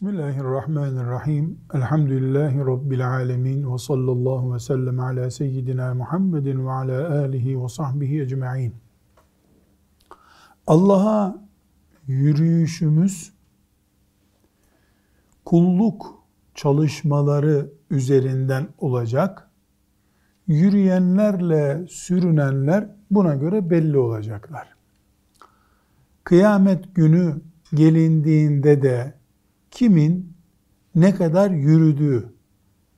Bismillahirrahmanirrahim. Elhamdülillahi Rabbil alemin. Ve sallallahu ve sellem ala seyyidina Muhammedin ve ala alihi ve sahbihi ecma'in. Allah'a yürüyüşümüz kulluk çalışmaları üzerinden olacak. Yürüyenlerle sürünenler buna göre belli olacaklar. Kıyamet günü gelindiğinde de kimin ne kadar yürüdüğü,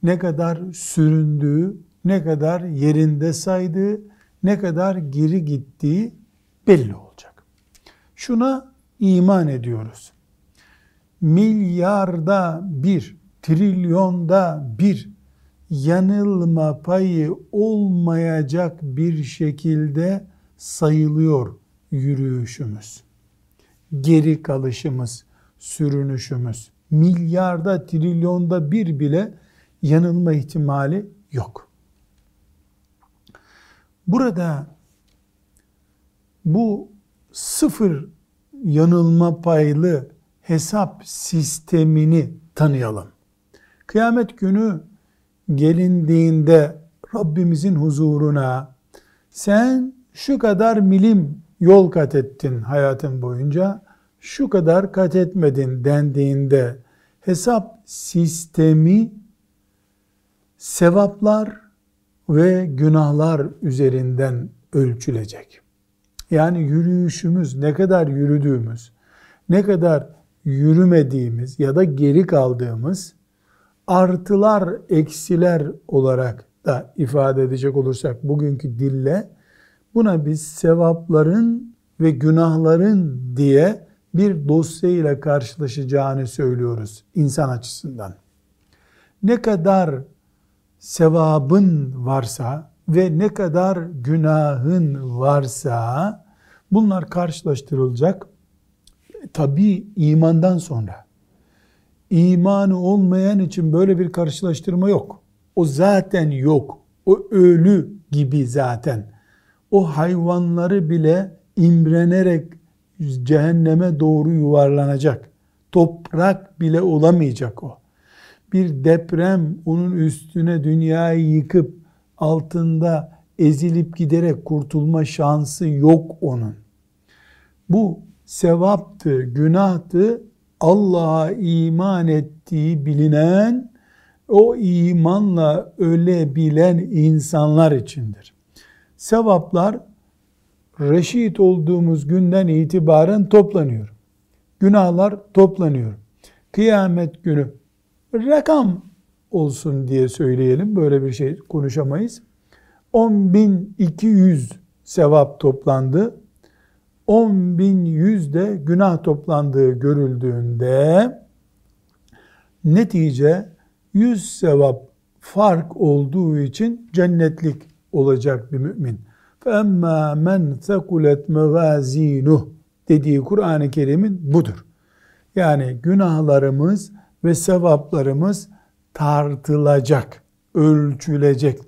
ne kadar süründüğü, ne kadar yerinde saydığı, ne kadar geri gittiği belli olacak. Şuna iman ediyoruz. Milyarda bir, trilyonda bir yanılma payı olmayacak bir şekilde sayılıyor yürüyüşümüz. Geri kalışımız, sürünüşümüz. Milyarda, trilyonda bir bile yanılma ihtimali yok. Burada bu sıfır yanılma paylı hesap sistemini tanıyalım. Kıyamet günü gelindiğinde Rabbimizin huzuruna sen şu kadar milim yol kat ettin hayatın boyunca şu kadar kat etmedin dendiğinde hesap sistemi sevaplar ve günahlar üzerinden ölçülecek. Yani yürüyüşümüz, ne kadar yürüdüğümüz, ne kadar yürümediğimiz ya da geri kaldığımız artılar, eksiler olarak da ifade edecek olursak bugünkü dille buna biz sevapların ve günahların diye bir dosya ile karşılaşacağını söylüyoruz insan açısından. Ne kadar sevabın varsa ve ne kadar günahın varsa bunlar karşılaştırılacak. Tabi imandan sonra. İmanı olmayan için böyle bir karşılaştırma yok. O zaten yok. O ölü gibi zaten. O hayvanları bile imrenerek cehenneme doğru yuvarlanacak. Toprak bile olamayacak o. Bir deprem onun üstüne dünyayı yıkıp altında ezilip giderek kurtulma şansı yok onun. Bu sevaptı, günahtı, Allah'a iman ettiği bilinen, o imanla ölebilen insanlar içindir. Sevaplar reşit olduğumuz günden itibaren toplanıyor. Günahlar toplanıyor. Kıyamet günü rakam olsun diye söyleyelim. Böyle bir şey konuşamayız. 10.200 sevap toplandı. 10.100 de günah toplandığı görüldüğünde netice 100 sevap fark olduğu için cennetlik olacak bir mümin. فَاَمَّا مَنْ ثَقُلَتْ مَوَازِينُهُ dediği Kur'an-ı Kerim'in budur. Yani günahlarımız ve sevaplarımız tartılacak, ölçülecek.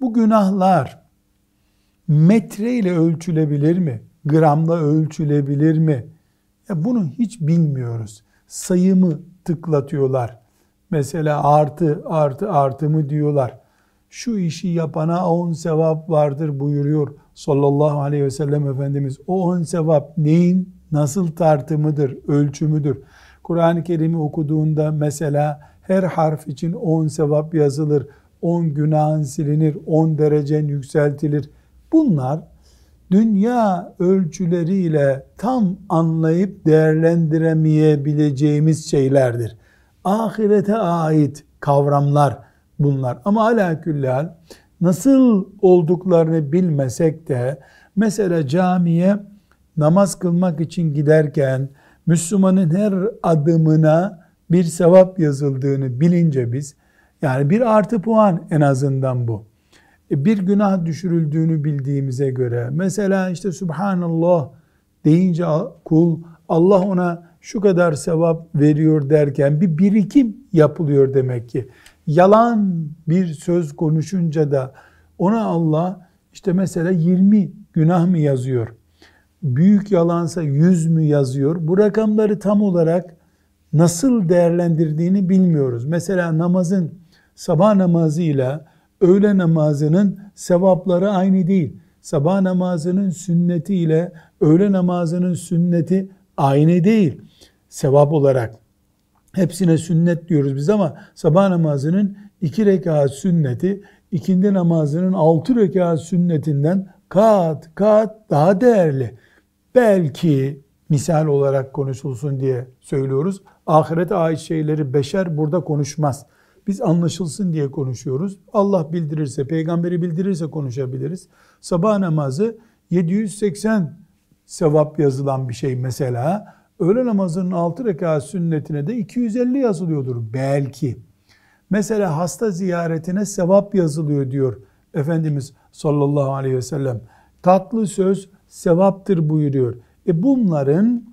Bu günahlar metre ile ölçülebilir mi? Gramla ölçülebilir mi? Ya bunu hiç bilmiyoruz. Sayımı tıklatıyorlar. Mesela artı artı artı mı diyorlar şu işi yapana on sevap vardır buyuruyor sallallahu aleyhi ve sellem Efendimiz. O on sevap neyin nasıl tartımıdır, ölçümüdür? Kur'an-ı Kerim'i okuduğunda mesela her harf için on sevap yazılır, on günahın silinir, on derecen yükseltilir. Bunlar dünya ölçüleriyle tam anlayıp değerlendiremeyebileceğimiz şeylerdir. Ahirete ait kavramlar bunlar. Ama ala küllal nasıl olduklarını bilmesek de mesela camiye namaz kılmak için giderken Müslümanın her adımına bir sevap yazıldığını bilince biz yani bir artı puan en azından bu. E, bir günah düşürüldüğünü bildiğimize göre mesela işte Subhanallah deyince kul Allah ona şu kadar sevap veriyor derken bir birikim yapılıyor demek ki yalan bir söz konuşunca da ona Allah işte mesela 20 günah mı yazıyor? Büyük yalansa 100 mü yazıyor? Bu rakamları tam olarak nasıl değerlendirdiğini bilmiyoruz. Mesela namazın sabah namazıyla öğle namazının sevapları aynı değil. Sabah namazının sünneti ile öğle namazının sünneti aynı değil. Sevap olarak. Hepsine sünnet diyoruz biz ama sabah namazının iki rekat sünneti, ikindi namazının altı rekat sünnetinden kat kat daha değerli. Belki misal olarak konuşulsun diye söylüyoruz. Ahirete ait şeyleri beşer burada konuşmaz. Biz anlaşılsın diye konuşuyoruz. Allah bildirirse, peygamberi bildirirse konuşabiliriz. Sabah namazı 780 sevap yazılan bir şey mesela. Öğle namazının 6 rekat sünnetine de 250 yazılıyordur belki. Mesela hasta ziyaretine sevap yazılıyor diyor Efendimiz sallallahu aleyhi ve sellem. Tatlı söz sevaptır buyuruyor. E bunların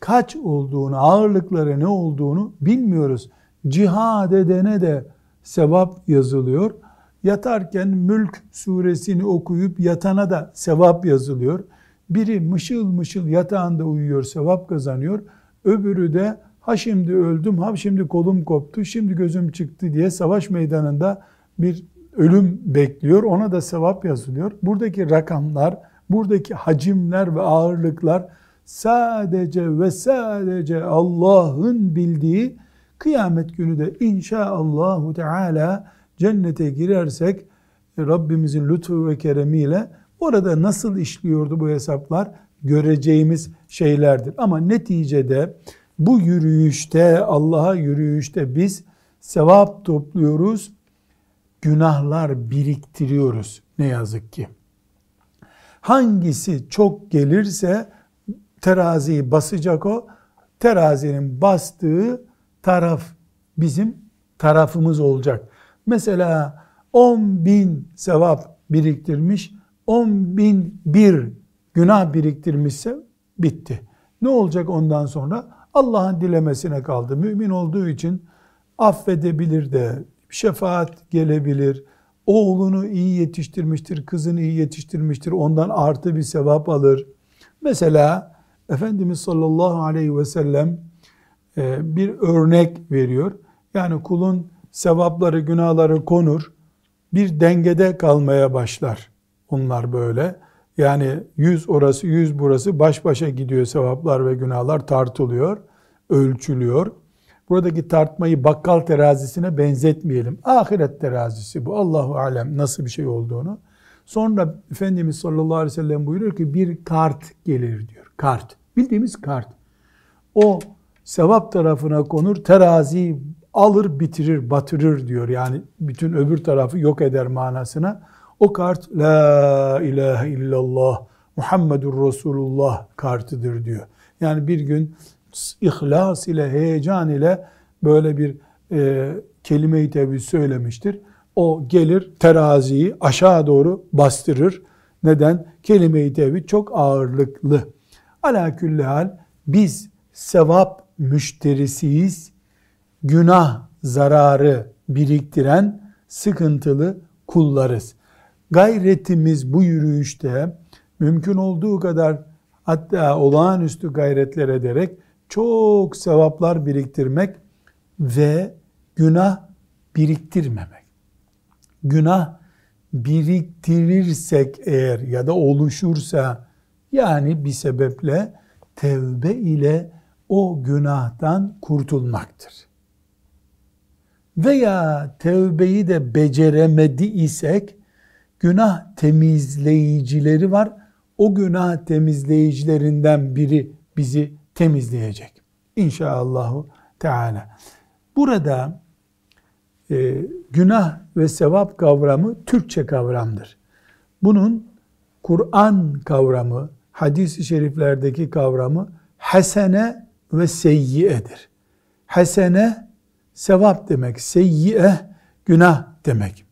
kaç olduğunu, ağırlıkları ne olduğunu bilmiyoruz. Cihad edene de sevap yazılıyor. Yatarken Mülk suresini okuyup yatana da sevap yazılıyor. Biri mışıl mışıl yatağında uyuyor, sevap kazanıyor. Öbürü de ha şimdi öldüm, ha şimdi kolum koptu, şimdi gözüm çıktı diye savaş meydanında bir ölüm bekliyor. Ona da sevap yazılıyor. Buradaki rakamlar, buradaki hacimler ve ağırlıklar sadece ve sadece Allah'ın bildiği kıyamet günü de inşaallahu teala cennete girersek Rabbimizin lütfu ve keremiyle orada nasıl işliyordu bu hesaplar göreceğimiz şeylerdir. Ama neticede bu yürüyüşte Allah'a yürüyüşte biz sevap topluyoruz, günahlar biriktiriyoruz ne yazık ki. Hangisi çok gelirse teraziyi basacak o. Terazinin bastığı taraf bizim tarafımız olacak. Mesela 10 bin sevap biriktirmiş, 10 bin bir günah biriktirmişse bitti. Ne olacak ondan sonra? Allah'ın dilemesine kaldı. Mümin olduğu için affedebilir de, şefaat gelebilir. Oğlunu iyi yetiştirmiştir, kızını iyi yetiştirmiştir. Ondan artı bir sevap alır. Mesela Efendimiz sallallahu aleyhi ve sellem e, bir örnek veriyor. Yani kulun sevapları, günahları konur. Bir dengede kalmaya başlar. Onlar böyle. Yani yüz orası, yüz burası baş başa gidiyor sevaplar ve günahlar tartılıyor, ölçülüyor. Buradaki tartmayı bakkal terazisine benzetmeyelim. Ahiret terazisi bu. Allahu alem nasıl bir şey olduğunu. Sonra Efendimiz sallallahu aleyhi ve sellem buyuruyor ki bir kart gelir diyor. Kart. Bildiğimiz kart. O sevap tarafına konur, terazi alır, bitirir, batırır diyor. Yani bütün öbür tarafı yok eder manasına. O kart La ilahe illallah Muhammedur Resulullah kartıdır diyor. Yani bir gün ihlas ile, heyecan ile böyle bir e, kelime-i tevhid söylemiştir. O gelir teraziyi aşağı doğru bastırır. Neden? Kelime-i tevhid çok ağırlıklı. Ala hal biz sevap müşterisiyiz. Günah zararı biriktiren sıkıntılı kullarız. Gayretimiz bu yürüyüşte mümkün olduğu kadar hatta olağanüstü gayretler ederek çok sevaplar biriktirmek ve günah biriktirmemek. Günah biriktirirsek eğer ya da oluşursa yani bir sebeple tevbe ile o günahtan kurtulmaktır. Veya tevbeyi de beceremedi isek günah temizleyicileri var. O günah temizleyicilerinden biri bizi temizleyecek. İnşallahu Teala. Burada e, günah ve sevap kavramı Türkçe kavramdır. Bunun Kur'an kavramı, hadis-i şeriflerdeki kavramı hasene ve seyyiyedir. Hasene sevap demek, seyyiye günah demek.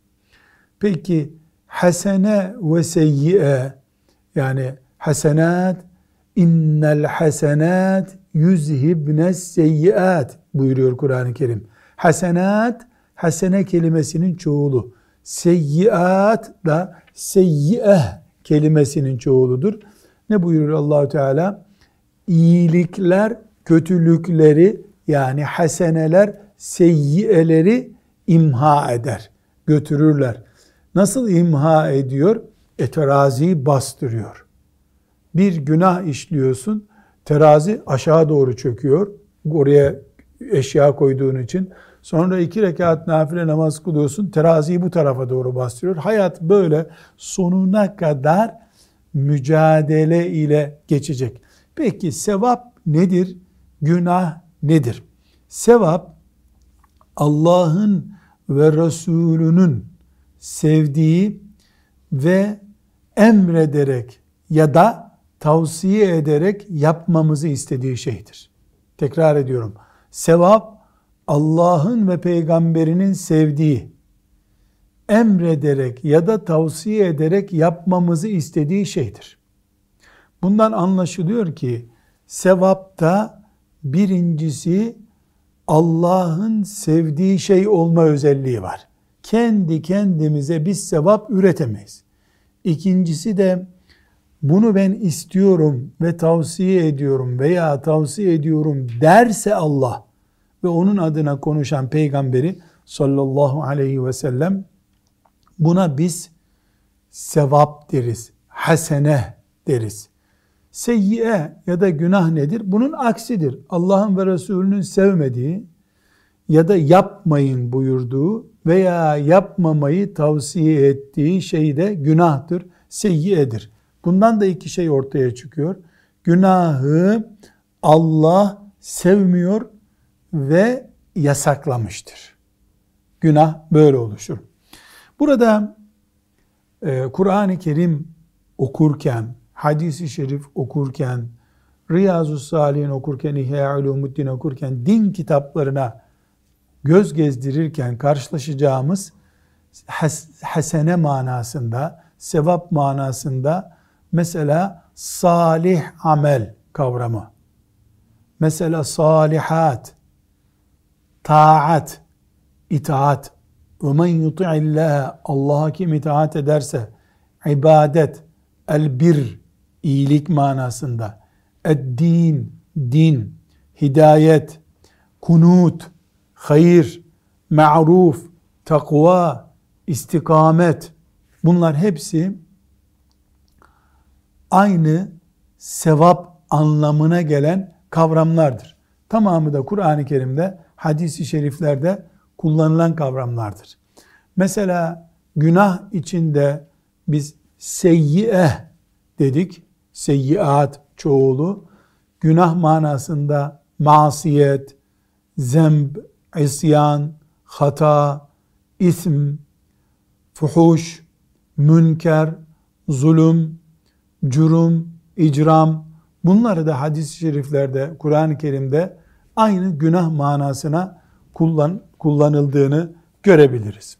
Peki hasene ve seyyiye yani hasenat innel hasenat yüzhibne seyyiat buyuruyor Kur'an-ı Kerim. Hasenat hasene kelimesinin çoğulu. Seyyiat da seyyiye kelimesinin çoğuludur. Ne buyuruyor Allahu Teala? İyilikler kötülükleri Yani haseneler seyyiyeleri imha eder, götürürler. Nasıl imha ediyor? E teraziyi bastırıyor. Bir günah işliyorsun, terazi aşağı doğru çöküyor. Oraya eşya koyduğun için. Sonra iki rekat nafile namaz kılıyorsun. Teraziyi bu tarafa doğru bastırıyor. Hayat böyle sonuna kadar mücadele ile geçecek. Peki sevap nedir? Günah nedir? Sevap Allah'ın ve Resulünün sevdiği ve emrederek ya da tavsiye ederek yapmamızı istediği şeydir. Tekrar ediyorum. Sevap Allah'ın ve peygamberinin sevdiği, emrederek ya da tavsiye ederek yapmamızı istediği şeydir. Bundan anlaşılıyor ki sevapta birincisi Allah'ın sevdiği şey olma özelliği var. Kendi kendimize biz sevap üretemeyiz. İkincisi de bunu ben istiyorum ve tavsiye ediyorum veya tavsiye ediyorum derse Allah ve onun adına konuşan peygamberi sallallahu aleyhi ve sellem buna biz sevap deriz, hasene deriz. Seyyiye ya da günah nedir? Bunun aksidir. Allah'ın ve Resulünün sevmediği ya da yapmayın buyurduğu veya yapmamayı tavsiye ettiği şey de günahtır, seyyiyedir. Bundan da iki şey ortaya çıkıyor. Günahı Allah sevmiyor ve yasaklamıştır. Günah böyle oluşur. Burada e, Kur'an-ı Kerim okurken, hadisi şerif okurken, Riyazu Salihin okurken, İhya Ulumuddin okurken, din kitaplarına göz gezdirirken karşılaşacağımız has, hasene manasında, sevap manasında mesela salih amel kavramı, mesela salihat, taat, itaat. ve men yuti'illâhe Allah'a kim itaat ederse ibadet, el bir iyilik manasında. Ed-din, din, hidayet, kunut, hayır, ma'ruf, takva, istikamet bunlar hepsi aynı sevap anlamına gelen kavramlardır. Tamamı da Kur'an-ı Kerim'de hadisi şeriflerde kullanılan kavramlardır. Mesela günah içinde biz seyyi'e dedik. Seyyiat çoğulu. Günah manasında masiyet, zemb, isyan, hata, ism, fuhuş, münker, zulüm, cürüm, icram bunları da hadis-i şeriflerde, Kur'an-ı Kerim'de aynı günah manasına kullan, kullanıldığını görebiliriz.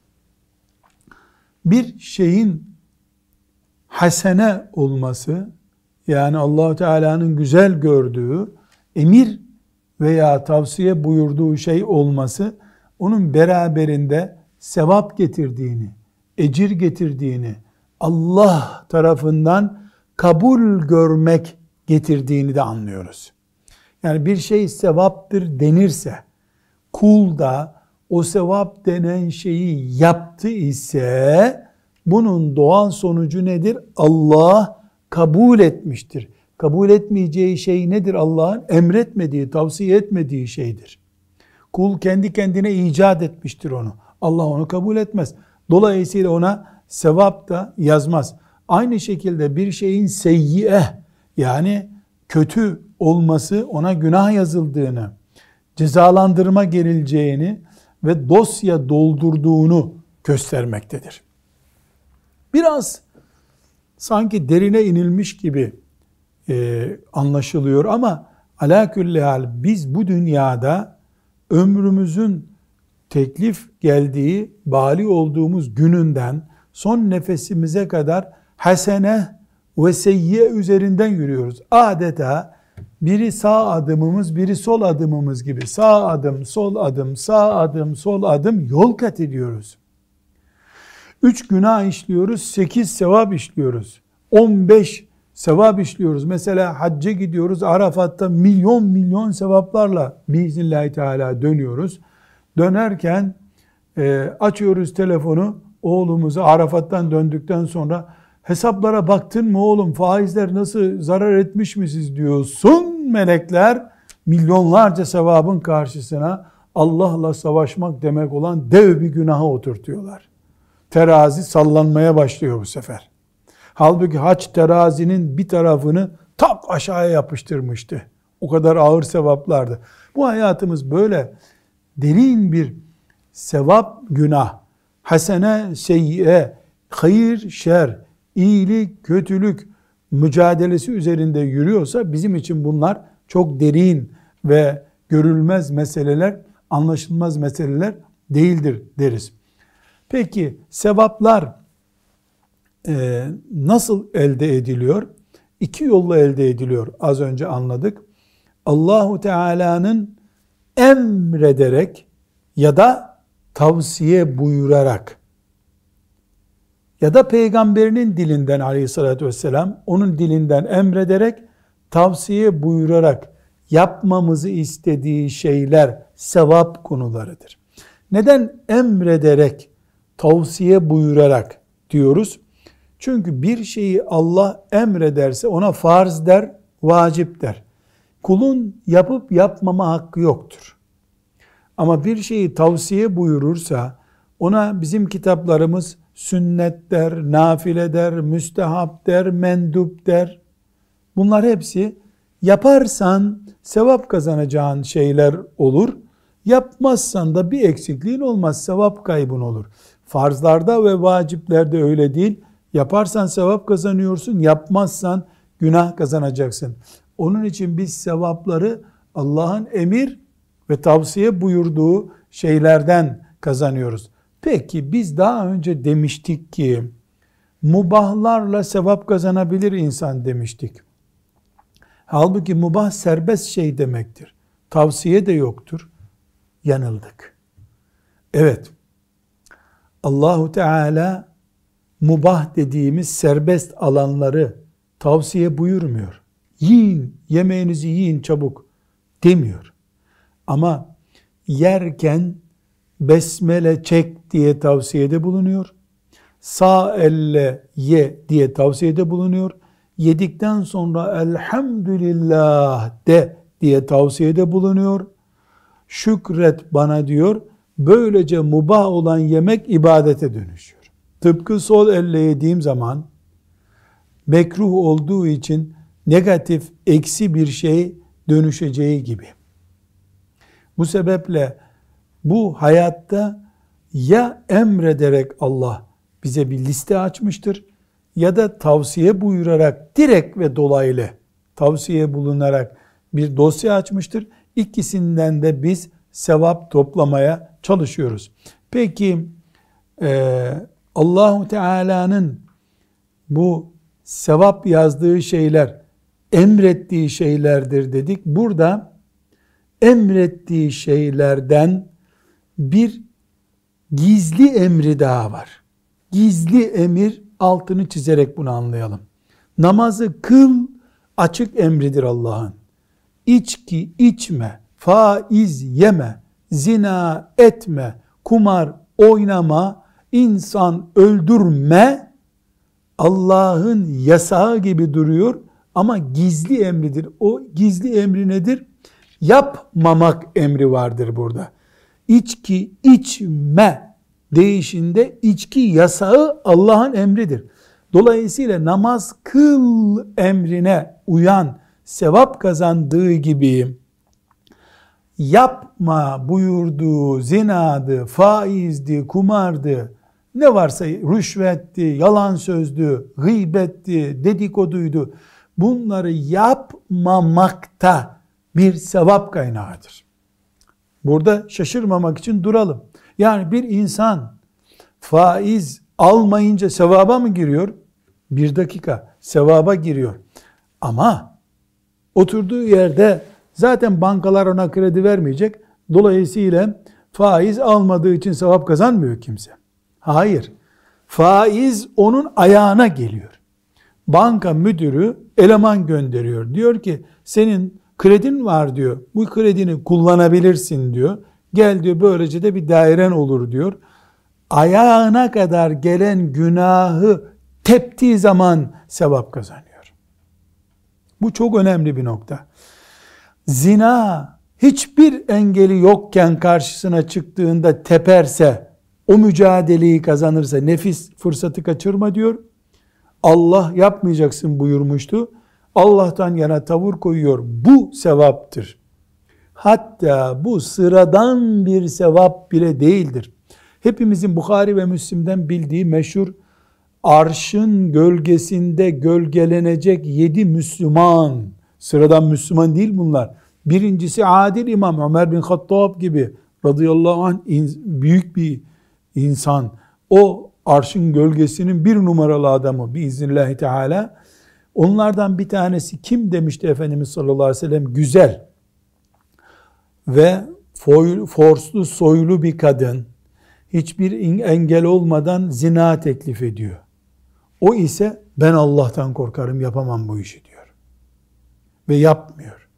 Bir şeyin hasene olması yani allah Teala'nın güzel gördüğü emir veya tavsiye buyurduğu şey olması onun beraberinde sevap getirdiğini, ecir getirdiğini, Allah tarafından kabul görmek getirdiğini de anlıyoruz. Yani bir şey sevaptır denirse, kul da o sevap denen şeyi yaptı ise, bunun doğal sonucu nedir? Allah kabul etmiştir. Kabul etmeyeceği şey nedir Allah'ın? Emretmediği, tavsiye etmediği şeydir. Kul kendi kendine icat etmiştir onu. Allah onu kabul etmez. Dolayısıyla ona sevap da yazmaz. Aynı şekilde bir şeyin seyyiye yani kötü olması ona günah yazıldığını, cezalandırma gerileceğini ve dosya doldurduğunu göstermektedir. Biraz sanki derine inilmiş gibi e, anlaşılıyor ama ala hal biz bu dünyada ömrümüzün teklif geldiği, bali olduğumuz gününden son nefesimize kadar hasene ve seyyiye üzerinden yürüyoruz. Adeta biri sağ adımımız, biri sol adımımız gibi sağ adım, sol adım, sağ adım, sol adım yol kat ediyoruz. Üç günah işliyoruz, sekiz sevap işliyoruz. On beş sevap işliyoruz. Mesela hacca gidiyoruz. Arafat'ta milyon milyon sevaplarla biiznillahü teala dönüyoruz. Dönerken e, açıyoruz telefonu. Oğlumuzu Arafat'tan döndükten sonra hesaplara baktın mı oğlum faizler nasıl zarar etmiş mi siz diyorsun melekler milyonlarca sevabın karşısına Allah'la savaşmak demek olan dev bir günaha oturtuyorlar. Terazi sallanmaya başlıyor bu sefer. Halbuki haç terazinin bir tarafını tak aşağıya yapıştırmıştı. O kadar ağır sevaplardı. Bu hayatımız böyle derin bir sevap günah, hasene seyyiye, hayır şer, iyilik kötülük mücadelesi üzerinde yürüyorsa bizim için bunlar çok derin ve görülmez meseleler, anlaşılmaz meseleler değildir deriz. Peki sevaplar e, nasıl elde ediliyor? İki yolla elde ediliyor. Az önce anladık. Allahu Teala'nın emrederek ya da tavsiye buyurarak ya da peygamberinin dilinden aleyhissalatü vesselam onun dilinden emrederek tavsiye buyurarak yapmamızı istediği şeyler sevap konularıdır. Neden emrederek, tavsiye buyurarak diyoruz? Çünkü bir şeyi Allah emrederse ona farz der, vacip der. Kulun yapıp yapmama hakkı yoktur. Ama bir şeyi tavsiye buyurursa ona bizim kitaplarımız sünnet der, nafile der, müstehap der, mendup der. Bunlar hepsi yaparsan sevap kazanacağın şeyler olur. Yapmazsan da bir eksikliğin olmaz, sevap kaybın olur. Farzlarda ve vaciplerde öyle değil. Yaparsan sevap kazanıyorsun, yapmazsan günah kazanacaksın. Onun için biz sevapları Allah'ın emir ve tavsiye buyurduğu şeylerden kazanıyoruz. Peki biz daha önce demiştik ki mubahlarla sevap kazanabilir insan demiştik. Halbuki mubah serbest şey demektir. Tavsiye de yoktur. Yanıldık. Evet. Allahu Teala mubah dediğimiz serbest alanları tavsiye buyurmuyor. Yiyin, yemeğinizi yiyin çabuk demiyor. Ama yerken besmele çek diye tavsiyede bulunuyor. Sağ elle ye diye tavsiyede bulunuyor. Yedikten sonra elhamdülillah de diye tavsiyede bulunuyor. Şükret bana diyor. Böylece mubah olan yemek ibadete dönüşüyor. Tıpkı sol elle yediğim zaman mekruh olduğu için negatif, eksi bir şey dönüşeceği gibi. Bu sebeple bu hayatta ya emrederek Allah bize bir liste açmıştır ya da tavsiye buyurarak direkt ve dolaylı tavsiye bulunarak bir dosya açmıştır. İkisinden de biz sevap toplamaya çalışıyoruz. Peki e, Allahu Teala'nın bu sevap yazdığı şeyler emrettiği şeylerdir dedik. Burada emrettiği şeylerden bir gizli emri daha var. Gizli emir altını çizerek bunu anlayalım. Namazı kıl açık emridir Allah'ın. İçki içme, faiz yeme, zina etme, kumar oynama, insan öldürme Allah'ın yasağı gibi duruyor ama gizli emridir. O gizli emri nedir? Yapmamak emri vardır burada içki içme değişinde içki yasağı Allah'ın emridir. Dolayısıyla namaz kıl emrine uyan sevap kazandığı gibi yapma buyurduğu zinadı, faizdi, kumardı, ne varsa rüşvetti, yalan sözdü, gıybetti, dedikoduydu. Bunları yapmamakta bir sevap kaynağıdır. Burada şaşırmamak için duralım. Yani bir insan faiz almayınca sevaba mı giriyor? Bir dakika sevaba giriyor. Ama oturduğu yerde zaten bankalar ona kredi vermeyecek. Dolayısıyla faiz almadığı için sevap kazanmıyor kimse. Hayır. Faiz onun ayağına geliyor. banka müdürü eleman gönderiyor. Diyor ki senin kredin var diyor. Bu kredini kullanabilirsin diyor. Gel diyor böylece de bir dairen olur diyor. Ayağına kadar gelen günahı teptiği zaman sevap kazanıyor. Bu çok önemli bir nokta. Zina hiçbir engeli yokken karşısına çıktığında teperse, o mücadeleyi kazanırsa nefis fırsatı kaçırma diyor. Allah yapmayacaksın buyurmuştu. Allah'tan yana tavır koyuyor. Bu sevaptır. Hatta bu sıradan bir sevap bile değildir. Hepimizin Bukhari ve Müslim'den bildiği meşhur arşın gölgesinde gölgelenecek yedi Müslüman, sıradan Müslüman değil bunlar. Birincisi adil imam Ömer bin Hattab gibi radıyallahu anh büyük bir insan. O arşın gölgesinin bir numaralı adamı biiznillahü teala. Onlardan bir tanesi kim demişti Efendimiz sallallahu aleyhi ve sellem? Güzel ve forslu soylu bir kadın hiçbir engel olmadan zina teklif ediyor. O ise ben Allah'tan korkarım yapamam bu işi diyor. Ve yapmıyor.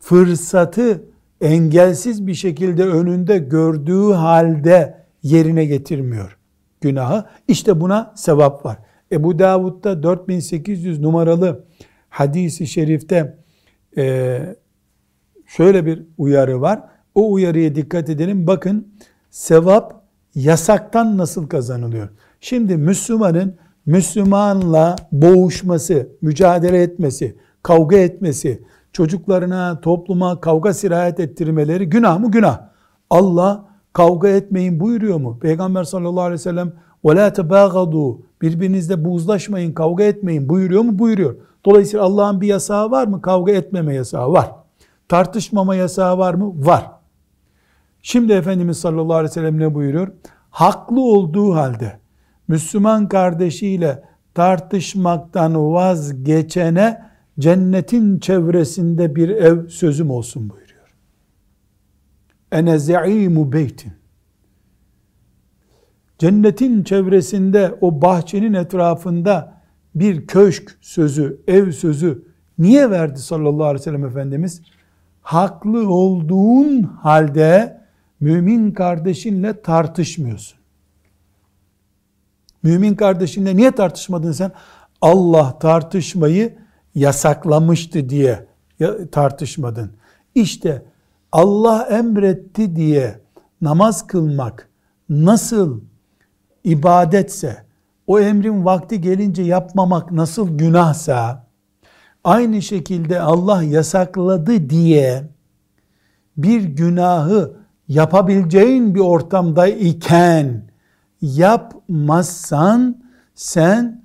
Fırsatı engelsiz bir şekilde önünde gördüğü halde yerine getirmiyor günahı. İşte buna sevap var. Ebu Davud'da 4800 numaralı hadisi şerifte e, şöyle bir uyarı var. O uyarıya dikkat edelim. Bakın sevap yasaktan nasıl kazanılıyor? Şimdi Müslümanın Müslümanla boğuşması, mücadele etmesi, kavga etmesi, çocuklarına, topluma kavga sirayet ettirmeleri günah mı? Günah. Allah kavga etmeyin buyuruyor mu? Peygamber sallallahu aleyhi ve sellem وَلَا تَبَاغَضُوا Birbirinizle buzlaşmayın, kavga etmeyin buyuruyor mu? Buyuruyor. Dolayısıyla Allah'ın bir yasağı var mı? Kavga etmeme yasağı var. Tartışmama yasağı var mı? Var. Şimdi Efendimiz sallallahu aleyhi ve sellem ne buyuruyor? Haklı olduğu halde Müslüman kardeşiyle tartışmaktan vazgeçene cennetin çevresinde bir ev sözüm olsun buyuruyor. Ene ze'imu beytin. Cennetin çevresinde o bahçenin etrafında bir köşk sözü, ev sözü niye verdi sallallahu aleyhi ve sellem Efendimiz? Haklı olduğun halde mümin kardeşinle tartışmıyorsun. Mümin kardeşinle niye tartışmadın sen? Allah tartışmayı yasaklamıştı diye tartışmadın. İşte Allah emretti diye namaz kılmak nasıl ibadetse, o emrin vakti gelince yapmamak nasıl günahsa, aynı şekilde Allah yasakladı diye bir günahı yapabileceğin bir ortamda iken yapmazsan sen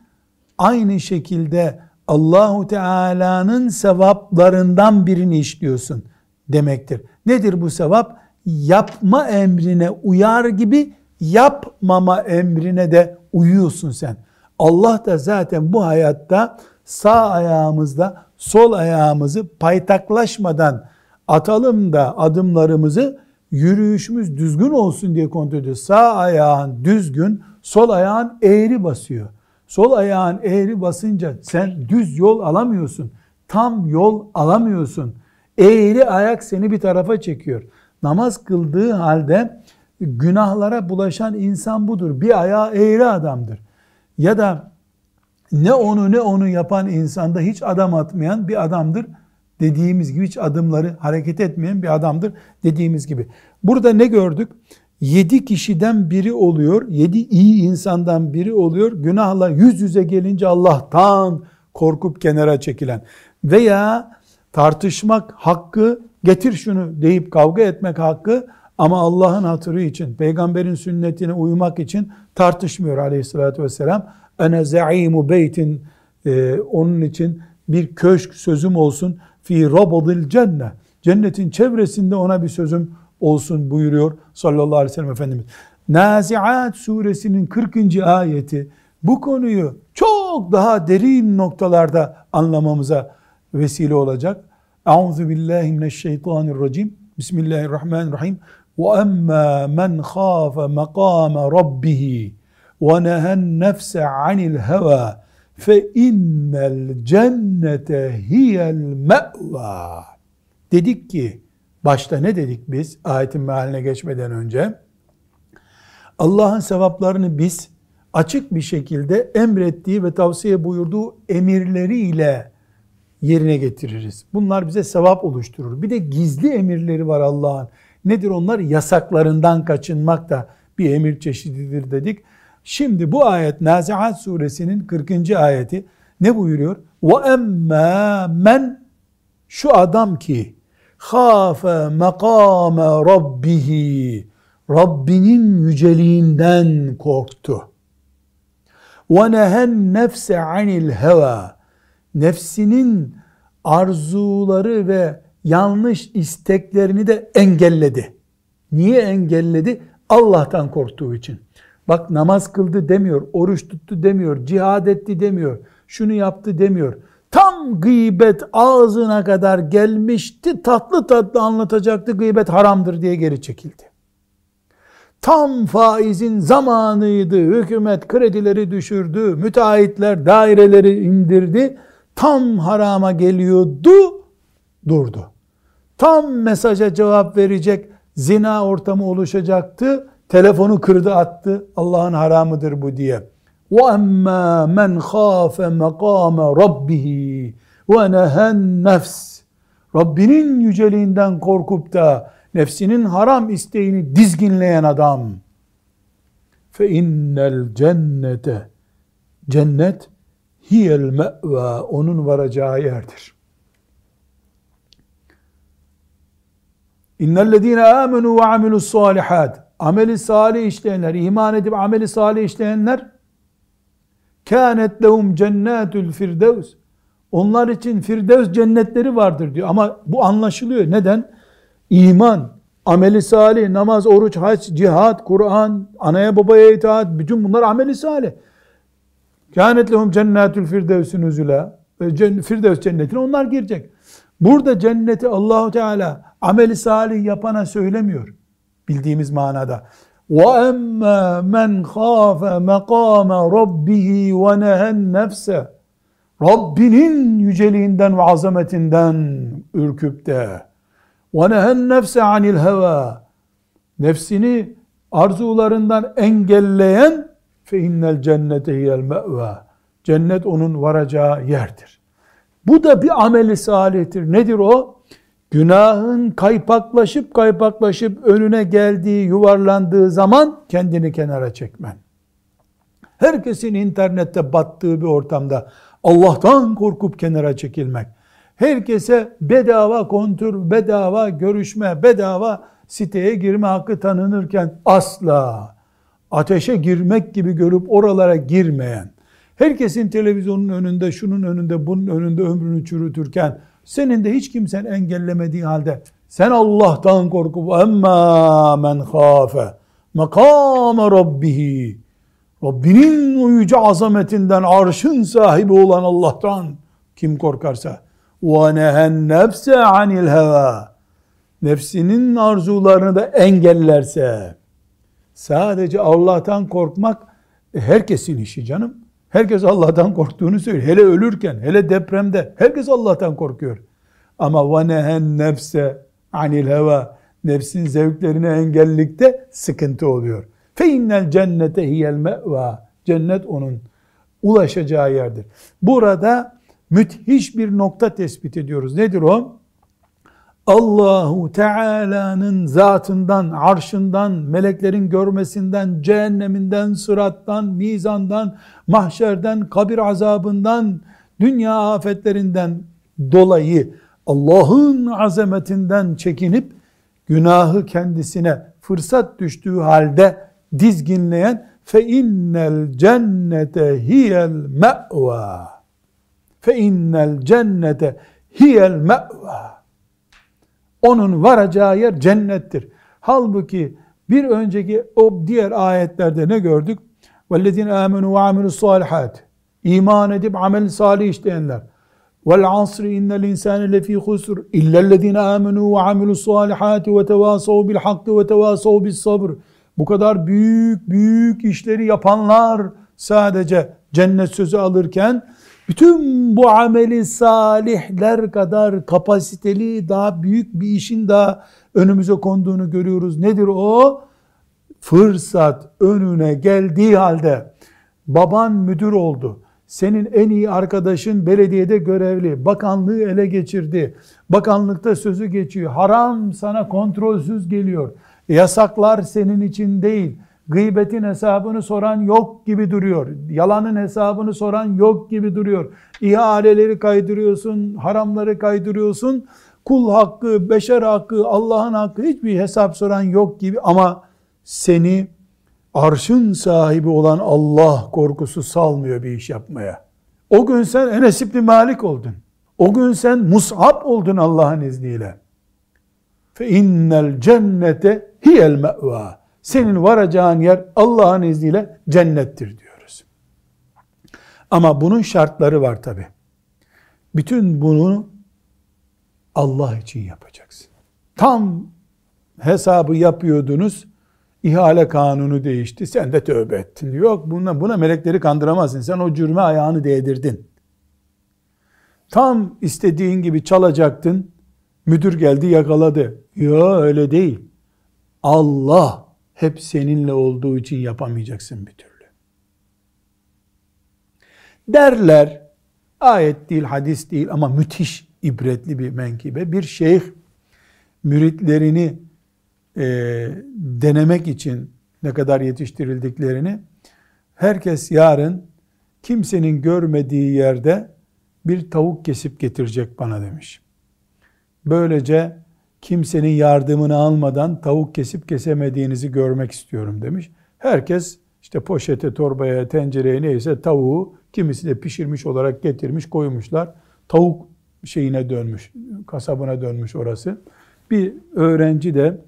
aynı şekilde Allahu Teala'nın sevaplarından birini işliyorsun demektir. Nedir bu sevap? Yapma emrine uyar gibi yapmama emrine de uyuyorsun sen. Allah da zaten bu hayatta sağ ayağımızda sol ayağımızı paytaklaşmadan atalım da adımlarımızı yürüyüşümüz düzgün olsun diye kontrol ediyor. Sağ ayağın düzgün, sol ayağın eğri basıyor. Sol ayağın eğri basınca sen düz yol alamıyorsun. Tam yol alamıyorsun. Eğri ayak seni bir tarafa çekiyor. Namaz kıldığı halde günahlara bulaşan insan budur. Bir ayağı eğri adamdır. Ya da ne onu ne onu yapan insanda hiç adam atmayan bir adamdır. Dediğimiz gibi hiç adımları hareket etmeyen bir adamdır dediğimiz gibi. Burada ne gördük? Yedi kişiden biri oluyor, yedi iyi insandan biri oluyor. Günahla yüz yüze gelince Allah'tan korkup kenara çekilen veya tartışmak hakkı, getir şunu deyip kavga etmek hakkı ama Allah'ın hatırı için, peygamberin sünnetine uymak için tartışmıyor aleyhissalatü vesselam. Ene za'imu beytin e, onun için bir köşk sözüm olsun fi rabadil cennet. Cennetin çevresinde ona bir sözüm olsun buyuruyor sallallahu aleyhi ve sellem Efendimiz. Naziat suresinin 40. ayeti bu konuyu çok daha derin noktalarda anlamamıza vesile olacak. Euzu billahi mineşşeytanirracim. Bismillahirrahmanirrahim. Ve emma men khafe makame rabbih ve nehen nefse anil heva fe innel cennete hiyel me'va. Dedik ki başta ne dedik biz ayetin mealine geçmeden önce? Allah'ın sevaplarını biz açık bir şekilde emrettiği ve tavsiye buyurduğu emirleriyle yerine getiririz. Bunlar bize sevap oluşturur. Bir de gizli emirleri var Allah'ın. Nedir onlar? Yasaklarından kaçınmak da bir emir çeşididir dedik. Şimdi bu ayet Nazihat suresinin 40. ayeti ne buyuruyor? Emmâ men şu adam ki khafe makame rabbihi Rabbinin yüceliğinden korktu. Ve nehen nefse anil heva nefsinin arzuları ve yanlış isteklerini de engelledi. Niye engelledi? Allah'tan korktuğu için. Bak namaz kıldı demiyor, oruç tuttu demiyor, cihad etti demiyor, şunu yaptı demiyor. Tam gıybet ağzına kadar gelmişti, tatlı tatlı anlatacaktı, gıybet haramdır diye geri çekildi. Tam faizin zamanıydı, hükümet kredileri düşürdü, müteahhitler daireleri indirdi, tam harama geliyordu, durdu. Tam mesaja cevap verecek zina ortamı oluşacaktı, telefonu kırdı attı, Allah'ın haramıdır bu diye. وَاَمَّا مَنْ خَافَ مَقَامَ رَبِّهِ وَنَهَا nefs Rabbinin yüceliğinden korkup da nefsinin haram isteğini dizginleyen adam fe innel cennete cennet hiyel me'va onun varacağı yerdir. İnnellezîne âmenû ve amilus salihat ameli salih işleyenler, iman edip ameli salih işleyenler kânet lehum cennetül firdevs onlar için firdevs cennetleri vardır diyor. Ama bu anlaşılıyor. Neden? İman, ameli salih, namaz, oruç, hac, cihat, Kur'an, anaya babaya itaat, bütün bunlar ameli salih. Kânet lehum cennetül firdevsün üzüla. Firdevs cennetine onlar girecek. Burada cenneti Allahu Teala ameli salih yapana söylemiyor. Bildiğimiz manada. وَاَمَّا مَنْ خَافَ مَقَامَ رَبِّهِ وَنَهَا النَّفْسَ Rabbinin yüceliğinden ve azametinden ürküp de وَنَهَا النَّفْسَ عَنِ الْهَوَى Nefsini arzularından engelleyen fe innel cennete hiyel me'va. Cennet onun varacağı yerdir. Bu da bir ameli salihtir. Nedir o? Günahın kaypaklaşıp kaypaklaşıp önüne geldiği, yuvarlandığı zaman kendini kenara çekmen. Herkesin internette battığı bir ortamda Allah'tan korkup kenara çekilmek. Herkese bedava kontür, bedava görüşme, bedava siteye girme hakkı tanınırken asla ateşe girmek gibi görüp oralara girmeyen, herkesin televizyonun önünde, şunun önünde, bunun önünde ömrünü çürütürken, senin de hiç kimsen engellemediği halde, sen Allah'tan korkup, emma men khafe makame rabbihi, Rabbinin o yüce azametinden, arşın sahibi olan Allah'tan kim korkarsa, وَنَهَا النَّفْسَ عَنِ الْهَوَى Nefsinin arzularını da engellerse, Sadece Allah'tan korkmak herkesin işi canım. Herkes Allah'tan korktuğunu söylüyor. Hele ölürken, hele depremde herkes Allah'tan korkuyor. Ama ve nehen nefse anil heva nefsin zevklerine engellikte sıkıntı oluyor. Fe innel cennete hiyel me'va cennet onun ulaşacağı yerdir. Burada müthiş bir nokta tespit ediyoruz. Nedir o? Allahu Teala'nın zatından, arşından, meleklerin görmesinden, cehenneminden, sırattan, mizandan, mahşerden, kabir azabından, dünya afetlerinden dolayı Allah'ın azametinden çekinip günahı kendisine fırsat düştüğü halde dizginleyen fe innel cennete hiyel me'va. Fe innel cennete hiyel me'va onun varacağı yer cennettir. Halbuki bir önceki o diğer ayetlerde ne gördük? وَالَّذِينَ آمَنُوا وَعَمِلُوا الصَّالِحَاتِ İman edip amel salih işleyenler. وَالْعَصْرِ اِنَّ الْاِنْسَانِ لَف۪ي خُسْرٍ اِلَّا الَّذ۪ينَ آمَنُوا وَعَمِلُوا الصَّالِحَاتِ وَتَوَاسَوْا بِالْحَقِّ وَتَوَاسَوْا بِالصَّبْرِ Bu kadar büyük büyük işleri yapanlar sadece cennet sözü alırken bütün bu ameli salihler kadar kapasiteli daha büyük bir işin daha önümüze konduğunu görüyoruz. Nedir o? Fırsat önüne geldiği halde baban müdür oldu. Senin en iyi arkadaşın belediyede görevli. Bakanlığı ele geçirdi. Bakanlıkta sözü geçiyor. Haram sana kontrolsüz geliyor. Yasaklar senin için değil. Gıybetin hesabını soran yok gibi duruyor. Yalanın hesabını soran yok gibi duruyor. İhaleleri kaydırıyorsun, haramları kaydırıyorsun. Kul hakkı, beşer hakkı, Allah'ın hakkı hiçbir hesap soran yok gibi ama seni arşın sahibi olan Allah korkusu salmıyor bir iş yapmaya. O gün sen Enes İbni Malik oldun. O gün sen Mus'ab oldun Allah'ın izniyle. İnnel cennete hiyel me'va. Senin varacağın yer Allah'ın izniyle cennettir diyoruz. Ama bunun şartları var tabi. Bütün bunu Allah için yapacaksın. Tam hesabı yapıyordunuz, ihale kanunu değişti, sen de tövbe ettin. Yok buna, buna melekleri kandıramazsın. Sen o cürme ayağını değdirdin. Tam istediğin gibi çalacaktın, müdür geldi yakaladı. Yok öyle değil. Allah hep seninle olduğu için yapamayacaksın bir türlü. Derler, ayet değil, hadis değil ama müthiş ibretli bir menkibe. Bir şeyh müritlerini e, denemek için ne kadar yetiştirildiklerini herkes yarın kimsenin görmediği yerde bir tavuk kesip getirecek bana demiş. Böylece kimsenin yardımını almadan tavuk kesip kesemediğinizi görmek istiyorum demiş. Herkes işte poşete, torbaya, tencereye neyse tavuğu kimisi de pişirmiş olarak getirmiş koymuşlar. Tavuk şeyine dönmüş, kasabına dönmüş orası. Bir öğrenci de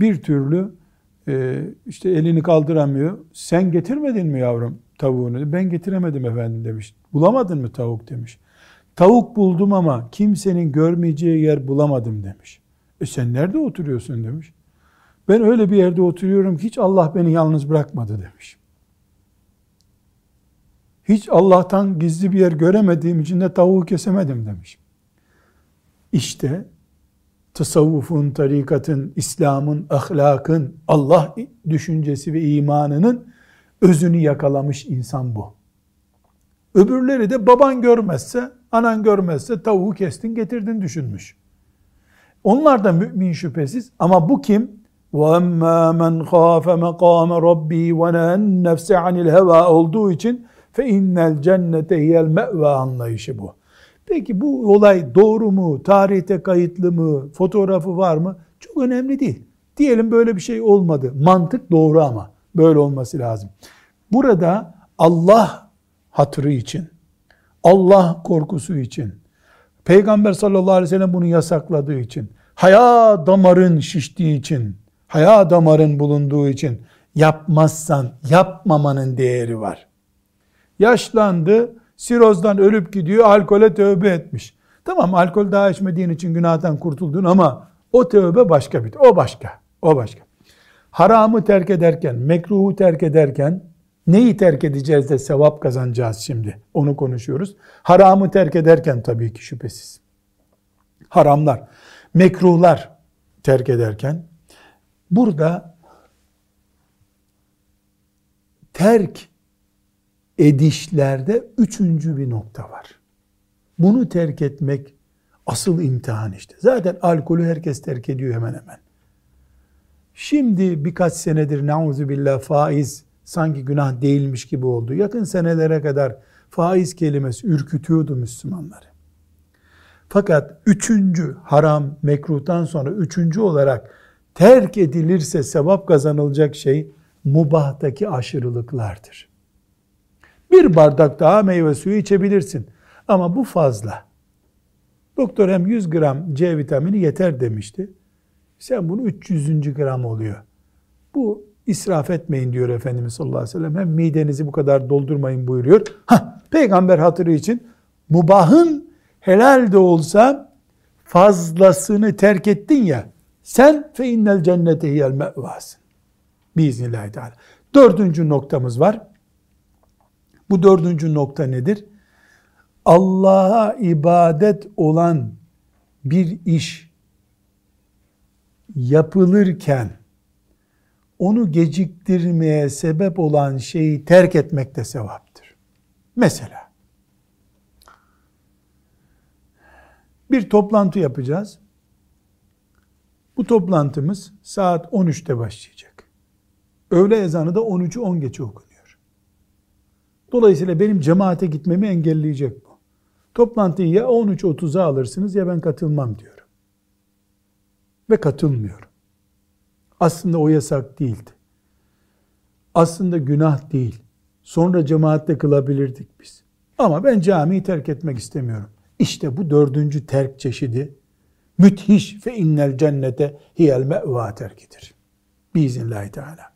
bir türlü e, işte elini kaldıramıyor. Sen getirmedin mi yavrum tavuğunu? Ben getiremedim efendim demiş. Bulamadın mı tavuk demiş. Tavuk buldum ama kimsenin görmeyeceği yer bulamadım demiş. E sen nerede oturuyorsun demiş. Ben öyle bir yerde oturuyorum ki hiç Allah beni yalnız bırakmadı demiş. Hiç Allah'tan gizli bir yer göremediğim için de tavuğu kesemedim demiş. İşte tasavvufun, tarikatın, İslam'ın, ahlakın, Allah düşüncesi ve imanının özünü yakalamış insan bu. Öbürleri de baban görmezse, anan görmezse tavuğu kestin getirdin düşünmüş. Onlar da mümin şüphesiz ama bu kim? وَاَمَّا مَنْ خَافَ مَقَامَ رَبِّهِ وَنَهَا النَّفْسَ عَنِ الْهَوَى olduğu için فَاِنَّ الْجَنَّةَ هِيَ الْمَأْوَى anlayışı bu. Peki bu olay doğru mu? Tarihte kayıtlı mı? Fotoğrafı var mı? Çok önemli değil. Diyelim böyle bir şey olmadı. Mantık doğru ama. Böyle olması lazım. Burada Allah hatırı için, Allah korkusu için, Peygamber sallallahu aleyhi ve sellem bunu yasakladığı için, haya damarın şiştiği için, haya damarın bulunduğu için yapmazsan yapmamanın değeri var. Yaşlandı, sirozdan ölüp gidiyor, alkole tövbe etmiş. Tamam alkol daha içmediğin için günahdan kurtuldun ama o tövbe başka bir, o başka, o başka. Haramı terk ederken, mekruhu terk ederken, neyi terk edeceğiz de sevap kazanacağız şimdi, onu konuşuyoruz. Haramı terk ederken tabii ki şüphesiz. Haramlar, mekruhlar terk ederken, burada terk edişlerde üçüncü bir nokta var. Bunu terk etmek asıl imtihan işte. Zaten alkolü herkes terk ediyor hemen hemen. Şimdi birkaç senedir nauzu billah faiz sanki günah değilmiş gibi oldu. Yakın senelere kadar faiz kelimesi ürkütüyordu Müslümanları. Fakat üçüncü haram mekruhtan sonra üçüncü olarak terk edilirse sevap kazanılacak şey mubahtaki aşırılıklardır. Bir bardak daha meyve suyu içebilirsin. Ama bu fazla. Doktor hem 100 gram C vitamini yeter demişti. Sen bunu 300. gram oluyor. Bu israf etmeyin diyor Efendimiz sallallahu aleyhi ve sellem. Hem midenizi bu kadar doldurmayın buyuruyor. Ha, peygamber hatırı için mubahın helal de olsa fazlasını terk ettin ya sen fe innel cennete hiyel mevvasın. Biiznillahü teala. Dördüncü noktamız var Bu dördüncü nokta nedir? Allah'a ibadet olan bir iş yapılırken onu geciktirmeye sebep olan şeyi terk etmek de sevaptır. Mesela bir toplantı yapacağız. Bu toplantımız saat 13'te başlayacak. Öğle ezanı da 13'ü 10 geçe okunuyor. Dolayısıyla benim cemaate gitmemi engelleyecek bu. Toplantıyı ya 13.30'a alırsınız ya ben katılmam diyorum. Ve katılmıyorum. Aslında o yasak değildi. Aslında günah değil. Sonra cemaatte kılabilirdik biz. Ama ben camiyi terk etmek istemiyorum. İşte bu dördüncü terk çeşidi müthiş fe innel cennete hiyel me'va terkidir. Biiznillahü teala.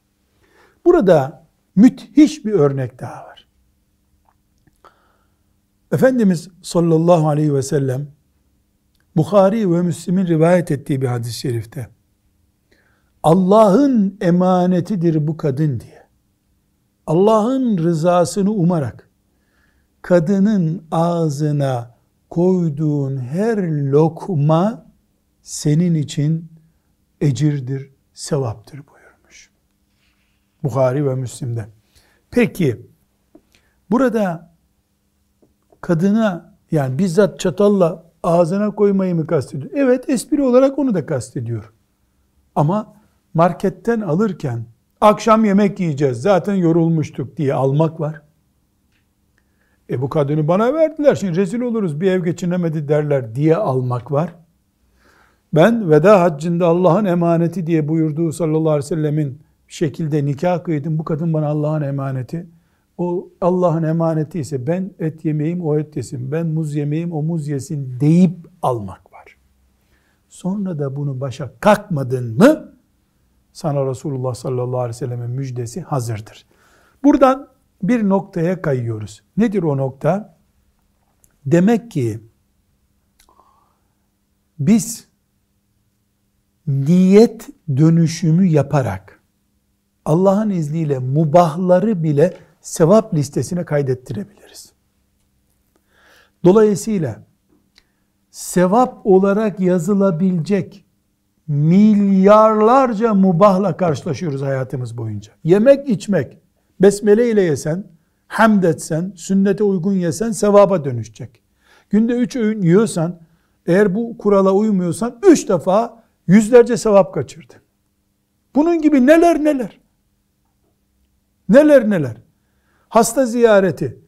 Burada müthiş bir örnek daha var. Efendimiz sallallahu aleyhi ve sellem Bukhari ve Müslim'in rivayet ettiği bir hadis-i şerifte Allah'ın emanetidir bu kadın diye Allah'ın rızasını umarak kadının ağzına koyduğun her lokma senin için ecirdir, sevaptır buyurmuş. Bukhari ve Müslim'de. Peki burada kadına yani bizzat çatalla ağzına koymayı mı kastediyor? Evet espri olarak onu da kastediyor. Ama marketten alırken akşam yemek yiyeceğiz zaten yorulmuştuk diye almak var. E bu kadını bana verdiler şimdi rezil oluruz bir ev geçinemedi derler diye almak var. Ben veda haccında Allah'ın emaneti diye buyurduğu sallallahu aleyhi ve sellemin şekilde nikah kıydım. Bu kadın bana Allah'ın emaneti. O Allah'ın emaneti ise ben et yemeyim o et yesin. Ben muz yemeyim o muz yesin deyip almak var. Sonra da bunu başa kalkmadın mı sana Resulullah sallallahu aleyhi ve sellemin müjdesi hazırdır. Buradan bir noktaya kayıyoruz. Nedir o nokta? Demek ki biz niyet dönüşümü yaparak Allah'ın izniyle mubahları bile sevap listesine kaydettirebiliriz. Dolayısıyla sevap olarak yazılabilecek milyarlarca mubahla karşılaşıyoruz hayatımız boyunca. Yemek içmek, besmele ile yesen, hamd etsen, sünnete uygun yesen sevaba dönüşecek. Günde üç öğün yiyorsan, eğer bu kurala uymuyorsan üç defa Yüzlerce sevap kaçırdı. Bunun gibi neler neler. Neler neler. Hasta ziyareti.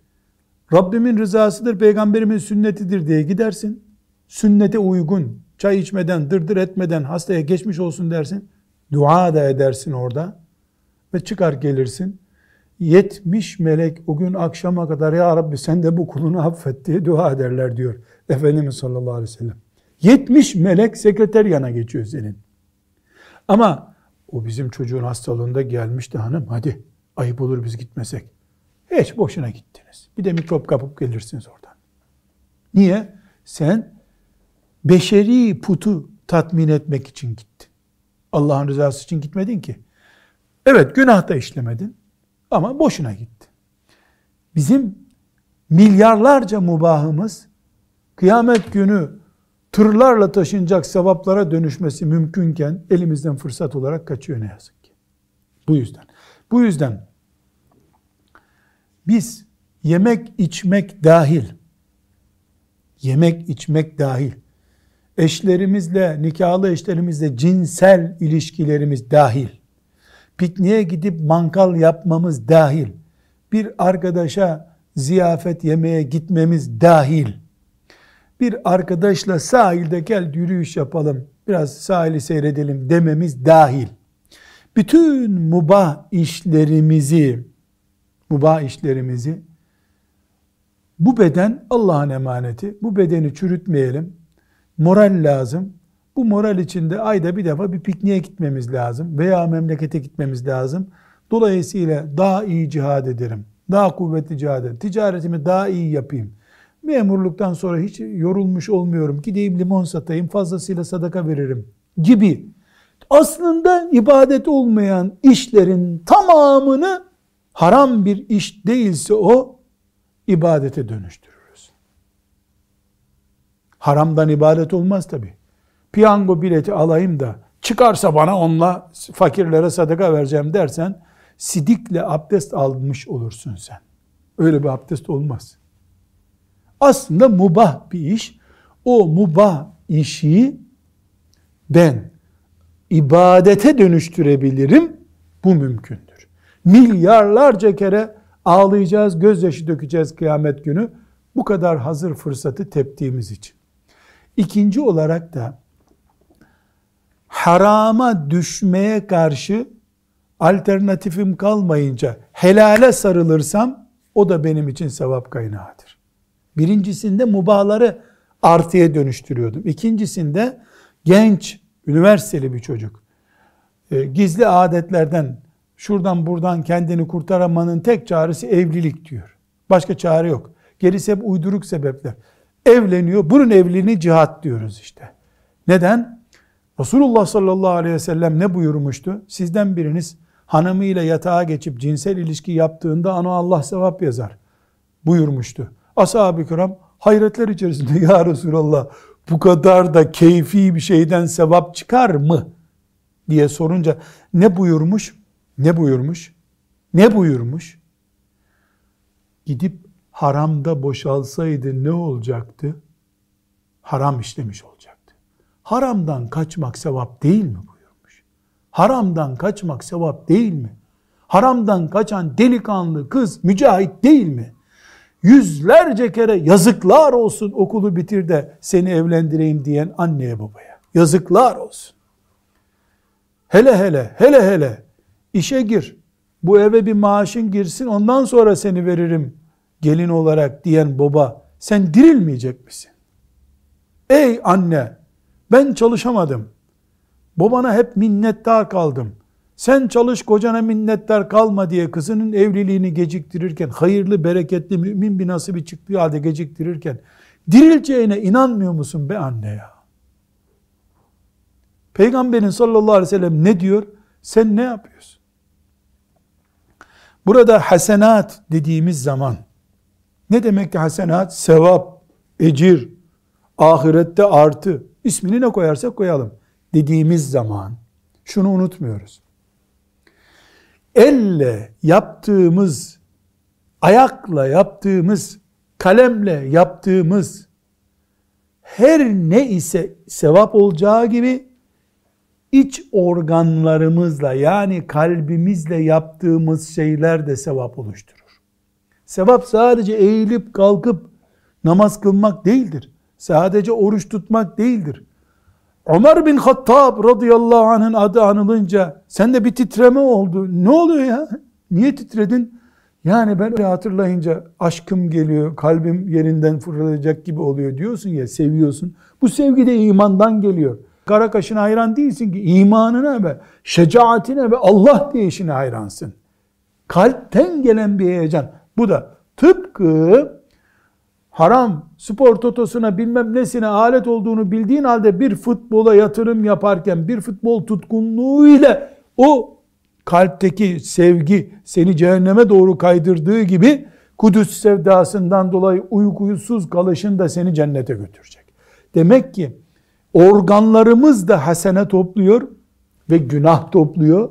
Rabbimin rızasıdır, peygamberimin sünnetidir diye gidersin. Sünnete uygun, çay içmeden, dırdır etmeden hastaya geçmiş olsun dersin. Dua da edersin orada. Ve çıkar gelirsin. 70 melek o gün akşama kadar ya Rabbi sen de bu kulunu affet diye dua ederler diyor Efendimiz sallallahu aleyhi ve sellem. 70 melek sekreter yana geçiyor senin. Ama o bizim çocuğun hastalığında gelmişti hanım hadi ayıp olur biz gitmesek. Hiç boşuna gittiniz. Bir de mikrop kapıp gelirsiniz oradan. Niye? Sen beşeri putu tatmin etmek için gittin. Allah'ın rızası için gitmedin ki. Evet günah da işlemedin ama boşuna gitti. Bizim milyarlarca mubahımız kıyamet günü tırlarla taşınacak sevaplara dönüşmesi mümkünken elimizden fırsat olarak kaçıyor ne yazık ki. Bu yüzden. Bu yüzden biz yemek içmek dahil yemek içmek dahil eşlerimizle, nikahlı eşlerimizle cinsel ilişkilerimiz dahil pikniğe gidip mangal yapmamız dahil bir arkadaşa ziyafet yemeye gitmemiz dahil bir arkadaşla sahilde gel yürüyüş yapalım, biraz sahili seyredelim dememiz dahil. Bütün mubah işlerimizi, mubah işlerimizi bu beden Allah'ın emaneti. Bu bedeni çürütmeyelim. Moral lazım. Bu moral içinde ayda bir defa bir pikniğe gitmemiz lazım veya memlekete gitmemiz lazım. Dolayısıyla daha iyi cihad ederim. Daha kuvvetli cihad ederim. Ticaretimi daha iyi yapayım memurluktan sonra hiç yorulmuş olmuyorum. Gideyim limon satayım, fazlasıyla sadaka veririm gibi. Aslında ibadet olmayan işlerin tamamını haram bir iş değilse o ibadete dönüştürürüz. Haramdan ibadet olmaz tabi. Piyango bileti alayım da çıkarsa bana onunla fakirlere sadaka vereceğim dersen sidikle abdest almış olursun sen. Öyle bir abdest olmaz. Aslında mubah bir iş. O mubah işi ben ibadete dönüştürebilirim. Bu mümkündür. Milyarlarca kere ağlayacağız, gözyaşı dökeceğiz kıyamet günü. Bu kadar hazır fırsatı teptiğimiz için. İkinci olarak da harama düşmeye karşı alternatifim kalmayınca helale sarılırsam o da benim için sevap kaynağıdır. Birincisinde mubahları artıya dönüştürüyordum. İkincisinde genç, üniversiteli bir çocuk e, gizli adetlerden şuradan buradan kendini kurtaramanın tek çaresi evlilik diyor. Başka çare yok. Gerisi hep uyduruk sebepler. Evleniyor. Bunun evliliğini cihat diyoruz işte. Neden? Resulullah sallallahu aleyhi ve sellem ne buyurmuştu? Sizden biriniz hanımıyla yatağa geçip cinsel ilişki yaptığında ana Allah sevap yazar buyurmuştu. Ashab-ı kiram hayretler içerisinde ya Resulallah bu kadar da keyfi bir şeyden sevap çıkar mı? diye sorunca ne buyurmuş? Ne buyurmuş? Ne buyurmuş? Gidip haramda boşalsaydı ne olacaktı? Haram işlemiş olacaktı. Haramdan kaçmak sevap değil mi buyurmuş? Haramdan kaçmak sevap değil mi? Haramdan kaçan delikanlı kız mücahit değil mi? Yüzlerce kere yazıklar olsun okulu bitir de seni evlendireyim diyen anneye babaya. Yazıklar olsun. Hele hele, hele hele işe gir. Bu eve bir maaşın girsin ondan sonra seni veririm gelin olarak diyen baba sen dirilmeyecek misin? Ey anne ben çalışamadım. Babana hep minnettar kaldım. Sen çalış kocana minnettar kalma diye kızının evliliğini geciktirirken, hayırlı, bereketli, mümin bir nasibi çıktığı halde geciktirirken, dirileceğine inanmıyor musun be anne ya? Peygamberin sallallahu aleyhi ve sellem ne diyor? Sen ne yapıyorsun? Burada hasenat dediğimiz zaman ne demek ki hasenat? Sevap, ecir, ahirette artı. ismini ne koyarsak koyalım. Dediğimiz zaman şunu unutmuyoruz. Elle yaptığımız, ayakla yaptığımız, kalemle yaptığımız her ne ise sevap olacağı gibi iç organlarımızla yani kalbimizle yaptığımız şeyler de sevap oluşturur. Sevap sadece eğilip kalkıp namaz kılmak değildir. Sadece oruç tutmak değildir. Ömer bin Hattab radıyallahu anh'ın adı anılınca sende bir titreme oldu. Ne oluyor ya? Niye titredin? Yani ben öyle hatırlayınca aşkım geliyor, kalbim yerinden fırlayacak gibi oluyor diyorsun ya, seviyorsun. Bu sevgi de imandan geliyor. Kara kaşına hayran değilsin ki imanına ve şecaatine ve Allah deyişine hayransın. Kalpten gelen bir heyecan. Bu da tıpkı haram spor totosuna bilmem nesine alet olduğunu bildiğin halde bir futbola yatırım yaparken bir futbol tutkunluğuyla o kalpteki sevgi seni cehenneme doğru kaydırdığı gibi Kudüs sevdasından dolayı uykusuz kalışın da seni cennete götürecek. Demek ki organlarımız da hasene topluyor ve günah topluyor.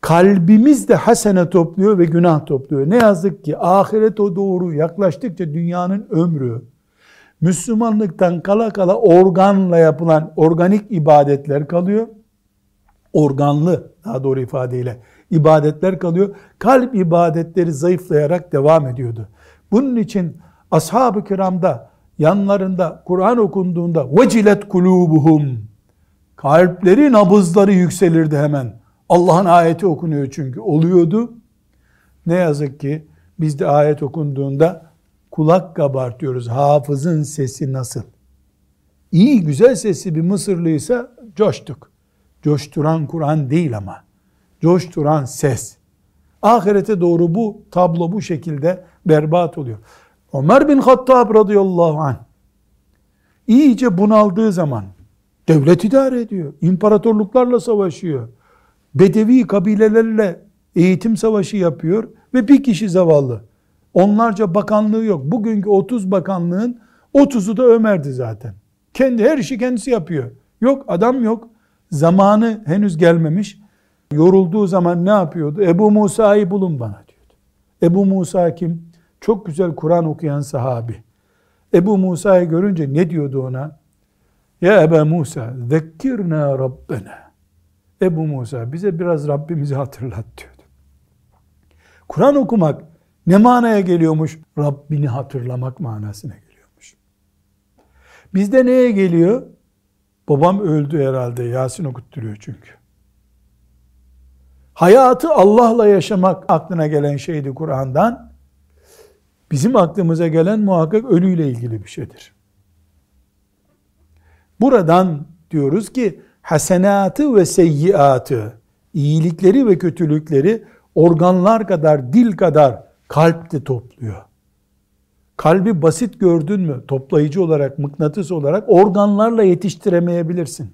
Kalbimiz de hasene topluyor ve günah topluyor. Ne yazık ki ahiret o doğru yaklaştıkça dünyanın ömrü, Müslümanlıktan kala kala organla yapılan organik ibadetler kalıyor. Organlı daha doğru ifadeyle ibadetler kalıyor. Kalp ibadetleri zayıflayarak devam ediyordu. Bunun için ashab-ı kiramda yanlarında Kur'an okunduğunda vecilet kulubuhum kalpleri nabızları yükselirdi hemen. Allah'ın ayeti okunuyor çünkü oluyordu. Ne yazık ki biz de ayet okunduğunda kulak kabartıyoruz. Hafızın sesi nasıl? İyi güzel sesi bir Mısırlıysa coştuk. Coşturan Kur'an değil ama. Coşturan ses. Ahirete doğru bu tablo bu şekilde berbat oluyor. Ömer bin Hattab radıyallahu anh iyice bunaldığı zaman devlet idare ediyor. imparatorluklarla savaşıyor. Bedevi kabilelerle eğitim savaşı yapıyor ve bir kişi zavallı Onlarca bakanlığı yok. Bugünkü 30 bakanlığın 30'u da Ömer'di zaten. Kendi her işi kendisi yapıyor. Yok adam yok. Zamanı henüz gelmemiş. Yorulduğu zaman ne yapıyordu? Ebu Musa'yı bulun bana diyordu. Ebu Musa kim? Çok güzel Kur'an okuyan sahabi. Ebu Musa'yı görünce ne diyordu ona? Ya Ebu Musa, zekkirna Rabbena. Ebu Musa bize biraz Rabbimizi hatırlat diyordu. Kur'an okumak ne manaya geliyormuş? Rabbini hatırlamak manasına geliyormuş. Bizde neye geliyor? Babam öldü herhalde. Yasin okutturuyor çünkü. Hayatı Allah'la yaşamak aklına gelen şeydi Kur'an'dan. Bizim aklımıza gelen muhakkak ölüyle ilgili bir şeydir. Buradan diyoruz ki hasenatı ve seyyiatı, iyilikleri ve kötülükleri organlar kadar, dil kadar kalp de topluyor. Kalbi basit gördün mü, toplayıcı olarak, mıknatıs olarak organlarla yetiştiremeyebilirsin.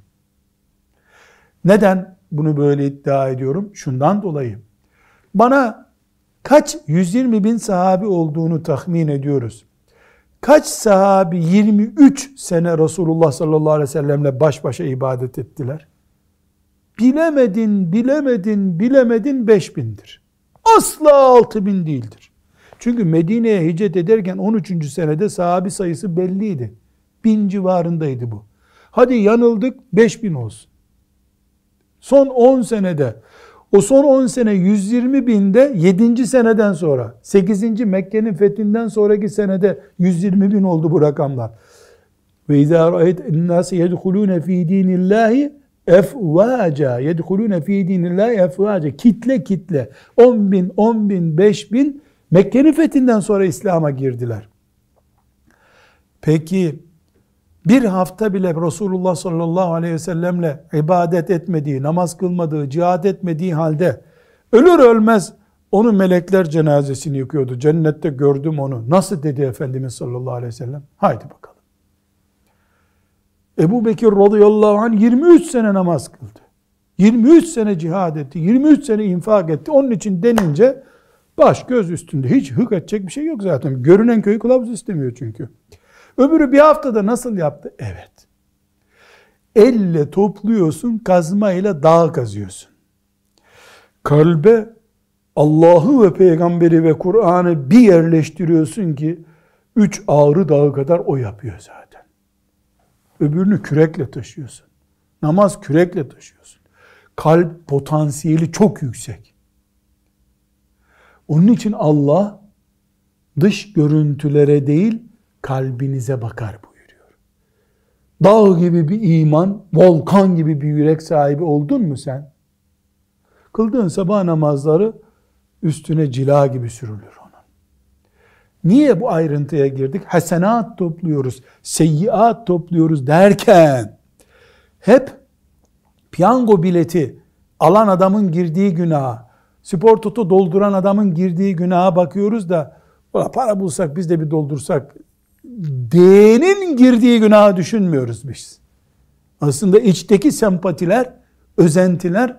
Neden bunu böyle iddia ediyorum? Şundan dolayı. Bana kaç 120 bin sahabi olduğunu tahmin ediyoruz. Kaç sahabi 23 sene Resulullah sallallahu aleyhi ve sellemle baş başa ibadet ettiler? Bilemedin, bilemedin, bilemedin 5 bindir. Asla 6 bin değildir. Çünkü Medine'ye hicret ederken 13. senede sahabi sayısı belliydi. Bin civarındaydı bu. Hadi yanıldık 5 bin olsun. Son 10 senede o son 10 sene 120 binde 7. seneden sonra 8. Mekke'nin fethinden sonraki senede 120 bin oldu bu rakamlar. Ve izâ ra'ayet ennâse yedhulûne fî dînillâhi efvaca yedhulûne fî dînillâhi efvaca kitle kitle 10 bin 10 bin 5 bin Mekke'nin fethinden sonra İslam'a girdiler. Peki bir hafta bile Resulullah sallallahu aleyhi ve sellemle ibadet etmediği, namaz kılmadığı, cihad etmediği halde ölür ölmez onu melekler cenazesini yıkıyordu. Cennette gördüm onu. Nasıl dedi Efendimiz sallallahu aleyhi ve sellem? Haydi bakalım. Ebu Bekir radıyallahu anh 23 sene namaz kıldı. 23 sene cihad etti. 23 sene infak etti. Onun için denince baş göz üstünde hiç hık edecek bir şey yok zaten. Görünen köyü kılavuz istemiyor çünkü. Öbürü bir haftada nasıl yaptı? Evet. Elle topluyorsun, kazmayla dağ kazıyorsun. Kalbe Allah'ı ve peygamberi ve Kur'an'ı bir yerleştiriyorsun ki üç ağrı dağı kadar o yapıyor zaten. Öbürünü kürekle taşıyorsun. Namaz kürekle taşıyorsun. Kalp potansiyeli çok yüksek. Onun için Allah dış görüntülere değil kalbinize bakar buyuruyor. Dağ gibi bir iman, volkan gibi bir yürek sahibi oldun mu sen? Kıldığın sabah namazları üstüne cila gibi sürülür onun. Niye bu ayrıntıya girdik? Hasenat topluyoruz, seyyiat topluyoruz derken hep piyango bileti alan adamın girdiği günaha, spor tutu dolduran adamın girdiği günaha bakıyoruz da para bulsak biz de bir doldursak D'nin girdiği günahı düşünmüyoruz biz. Aslında içteki sempatiler, özentiler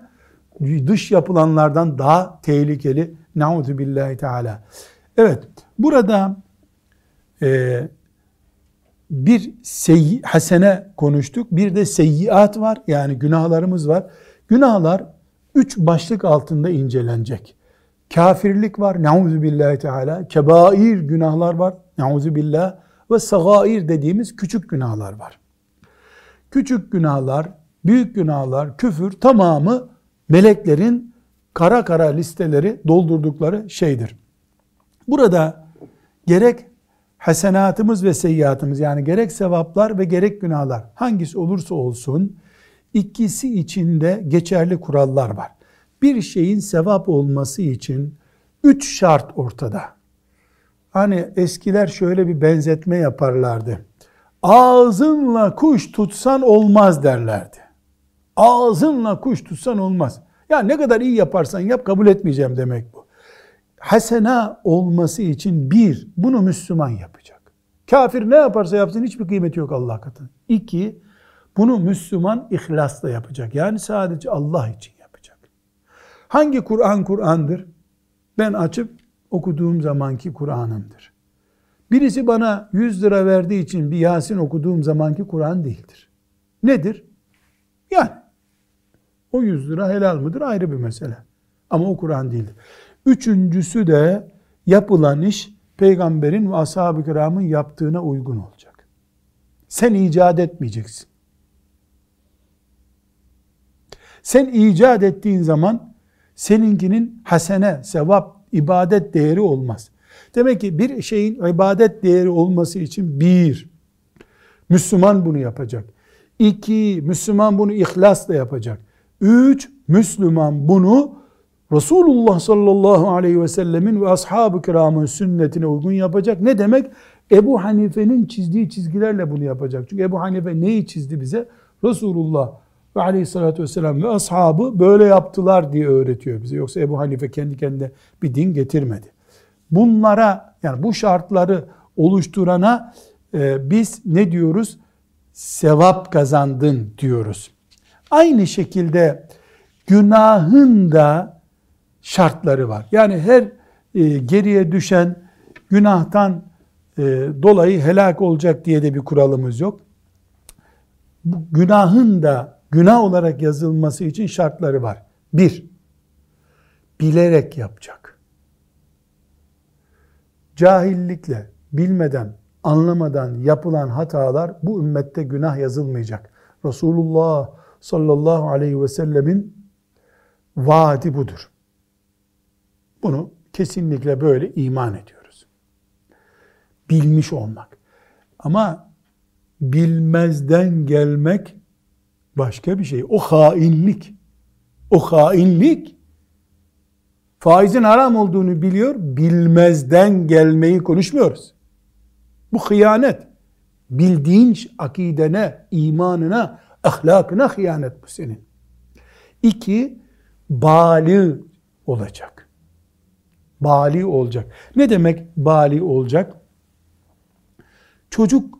dış yapılanlardan daha tehlikeli. Nauzu billahi teala. Evet, burada e, bir seyyi, hasene konuştuk. Bir de seyyiat var. Yani günahlarımız var. Günahlar üç başlık altında incelenecek. Kafirlik var. Nauzu billahi teala. Kebair günahlar var. Nauzu billah ve sagair dediğimiz küçük günahlar var. Küçük günahlar, büyük günahlar, küfür tamamı meleklerin kara kara listeleri doldurdukları şeydir. Burada gerek hasenatımız ve seyyiatımız yani gerek sevaplar ve gerek günahlar hangisi olursa olsun ikisi içinde geçerli kurallar var. Bir şeyin sevap olması için üç şart ortada. Hani eskiler şöyle bir benzetme yaparlardı. Ağzınla kuş tutsan olmaz derlerdi. Ağzınla kuş tutsan olmaz. Ya ne kadar iyi yaparsan yap kabul etmeyeceğim demek bu. Hasena olması için bir, bunu Müslüman yapacak. Kafir ne yaparsa yapsın hiçbir kıymeti yok Allah katında. İki, bunu Müslüman ihlasla yapacak. Yani sadece Allah için yapacak. Hangi Kur'an Kur'an'dır? Ben açıp okuduğum zamanki Kur'an'ımdır. Birisi bana 100 lira verdiği için bir Yasin okuduğum zamanki Kur'an değildir. Nedir? Yani o 100 lira helal mıdır ayrı bir mesele. Ama o Kur'an değildir. Üçüncüsü de yapılan iş peygamberin ve ashab-ı kiramın yaptığına uygun olacak. Sen icat etmeyeceksin. Sen icat ettiğin zaman seninkinin hasene, sevap, ibadet değeri olmaz. Demek ki bir şeyin ibadet değeri olması için bir, Müslüman bunu yapacak. İki, Müslüman bunu ihlasla yapacak. Üç, Müslüman bunu Resulullah sallallahu aleyhi ve sellemin ve ashab-ı kiramın sünnetine uygun yapacak. Ne demek? Ebu Hanife'nin çizdiği çizgilerle bunu yapacak. Çünkü Ebu Hanife neyi çizdi bize? Resulullah ve aleyhissalatü vesselam ve ashabı böyle yaptılar diye öğretiyor bize. Yoksa Ebu Hanife kendi kendine bir din getirmedi. Bunlara yani bu şartları oluşturana e, biz ne diyoruz? Sevap kazandın diyoruz. Aynı şekilde günahın da şartları var. Yani her e, geriye düşen günahtan e, dolayı helak olacak diye de bir kuralımız yok. Bu günahın da günah olarak yazılması için şartları var. Bir, bilerek yapacak. Cahillikle, bilmeden, anlamadan yapılan hatalar bu ümmette günah yazılmayacak. Resulullah sallallahu aleyhi ve sellemin vaadi budur. Bunu kesinlikle böyle iman ediyoruz. Bilmiş olmak. Ama bilmezden gelmek başka bir şey. O hainlik. O hainlik faizin haram olduğunu biliyor, bilmezden gelmeyi konuşmuyoruz. Bu hıyanet. Bildiğin akidene, imanına, ahlakına hıyanet bu senin. İki, bali olacak. Bali olacak. Ne demek bali olacak? Çocuk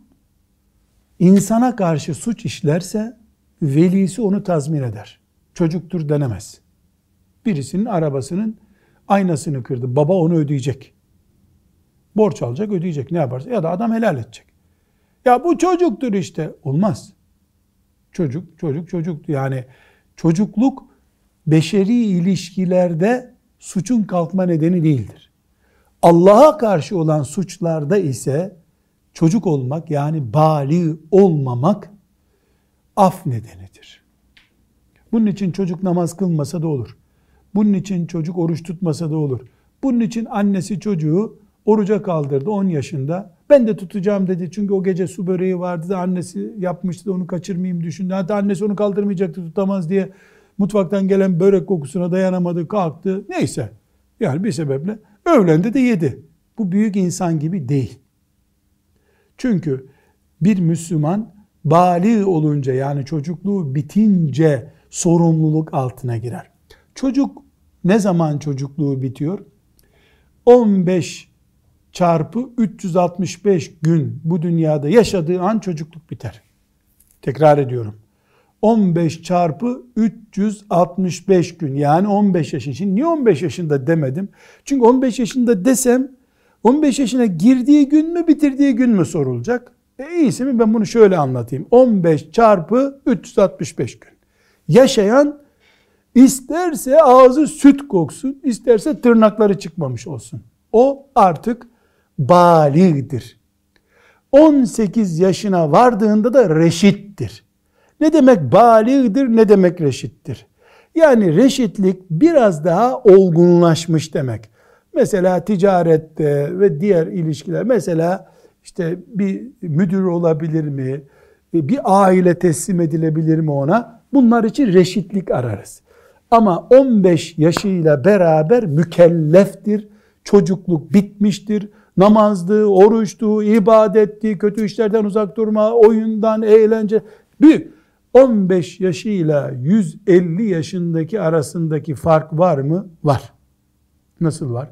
insana karşı suç işlerse velisi onu tazmin eder. Çocuktur denemez. Birisinin arabasının aynasını kırdı. Baba onu ödeyecek. Borç alacak, ödeyecek. Ne yaparsa ya da adam helal edecek. Ya bu çocuktur işte. Olmaz. Çocuk, çocuk, çocuk. Yani çocukluk beşeri ilişkilerde suçun kalkma nedeni değildir. Allah'a karşı olan suçlarda ise çocuk olmak yani bali olmamak af nedenidir. Bunun için çocuk namaz kılmasa da olur. Bunun için çocuk oruç tutmasa da olur. Bunun için annesi çocuğu oruca kaldırdı 10 yaşında. Ben de tutacağım dedi. Çünkü o gece su böreği vardı da annesi yapmıştı da onu kaçırmayayım düşündü. Hatta annesi onu kaldırmayacaktı tutamaz diye mutfaktan gelen börek kokusuna dayanamadı kalktı. Neyse yani bir sebeple öğlendi de yedi. Bu büyük insan gibi değil. Çünkü bir Müslüman bali olunca yani çocukluğu bitince sorumluluk altına girer. Çocuk ne zaman çocukluğu bitiyor? 15 çarpı 365 gün bu dünyada yaşadığı an çocukluk biter. Tekrar ediyorum. 15 çarpı 365 gün yani 15 yaşın. Şimdi niye 15 yaşında demedim? Çünkü 15 yaşında desem 15 yaşına girdiği gün mü bitirdiği gün mü sorulacak? E iyisi mi ben bunu şöyle anlatayım. 15 çarpı 365 gün. Yaşayan isterse ağzı süt koksun, isterse tırnakları çıkmamış olsun. O artık baligdir. 18 yaşına vardığında da reşittir. Ne demek baligdir, ne demek reşittir? Yani reşitlik biraz daha olgunlaşmış demek. Mesela ticarette ve diğer ilişkiler. Mesela işte bir müdür olabilir mi? Bir aile teslim edilebilir mi ona? Bunlar için reşitlik ararız. Ama 15 yaşıyla beraber mükelleftir. Çocukluk bitmiştir. Namazdı, oruçtu, ibadetti, kötü işlerden uzak durma, oyundan, eğlence. Büyük. 15 yaşıyla 150 yaşındaki arasındaki fark var mı? Var. Nasıl var?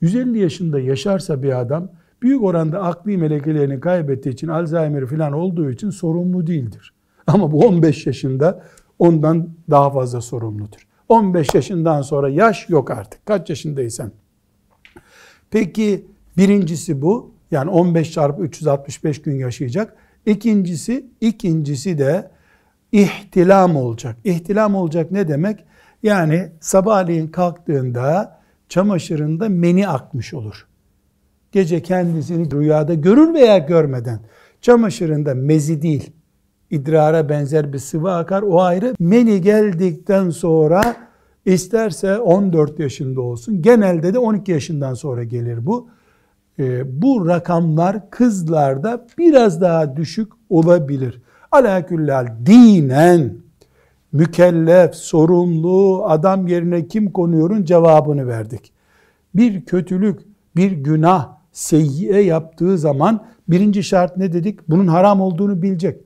150 yaşında yaşarsa bir adam büyük oranda akli melekelerini kaybettiği için Alzheimer falan olduğu için sorumlu değildir. Ama bu 15 yaşında ondan daha fazla sorumludur. 15 yaşından sonra yaş yok artık. Kaç yaşındaysan. Peki birincisi bu. Yani 15 çarpı 365 gün yaşayacak. İkincisi, ikincisi de ihtilam olacak. İhtilam olacak ne demek? Yani sabahleyin kalktığında çamaşırında meni akmış olur. Gece kendisini rüyada görür veya görmeden çamaşırında mezi değil, idrara benzer bir sıvı akar o ayrı. Meni geldikten sonra isterse 14 yaşında olsun genelde de 12 yaşından sonra gelir bu. Ee, bu rakamlar kızlarda biraz daha düşük olabilir. Alaküllal dinen mükellef, sorumlu adam yerine kim konuyorun cevabını verdik. Bir kötülük, bir günah, seyyiye yaptığı zaman birinci şart ne dedik? Bunun haram olduğunu bilecek.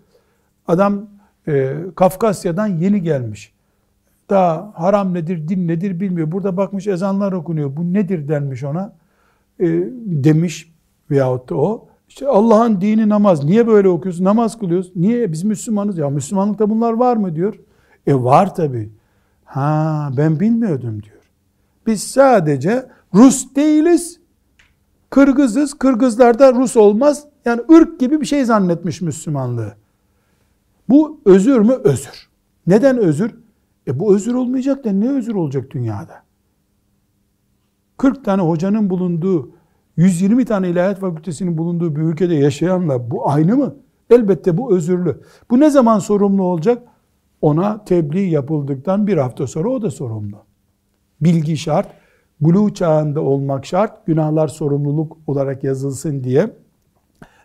Adam e, Kafkasya'dan yeni gelmiş. Daha haram nedir, din nedir bilmiyor. Burada bakmış ezanlar okunuyor. Bu nedir denmiş ona. E, demiş veyahut da o. İşte Allah'ın dini namaz. Niye böyle okuyorsun? Namaz kılıyoruz. Niye? Biz Müslümanız. Ya Müslümanlıkta bunlar var mı diyor. E var tabi. Ha ben bilmiyordum diyor. Biz sadece Rus değiliz. Kırgızız. Kırgızlarda Rus olmaz. Yani ırk gibi bir şey zannetmiş Müslümanlığı. Bu özür mü? Özür. Neden özür? E bu özür olmayacak da ne özür olacak dünyada? 40 tane hocanın bulunduğu, 120 tane ilahiyat fakültesinin bulunduğu bir ülkede yaşayanla bu aynı mı? Elbette bu özürlü. Bu ne zaman sorumlu olacak? Ona tebliğ yapıldıktan bir hafta sonra o da sorumlu. Bilgi şart, buluğ çağında olmak şart, günahlar sorumluluk olarak yazılsın diye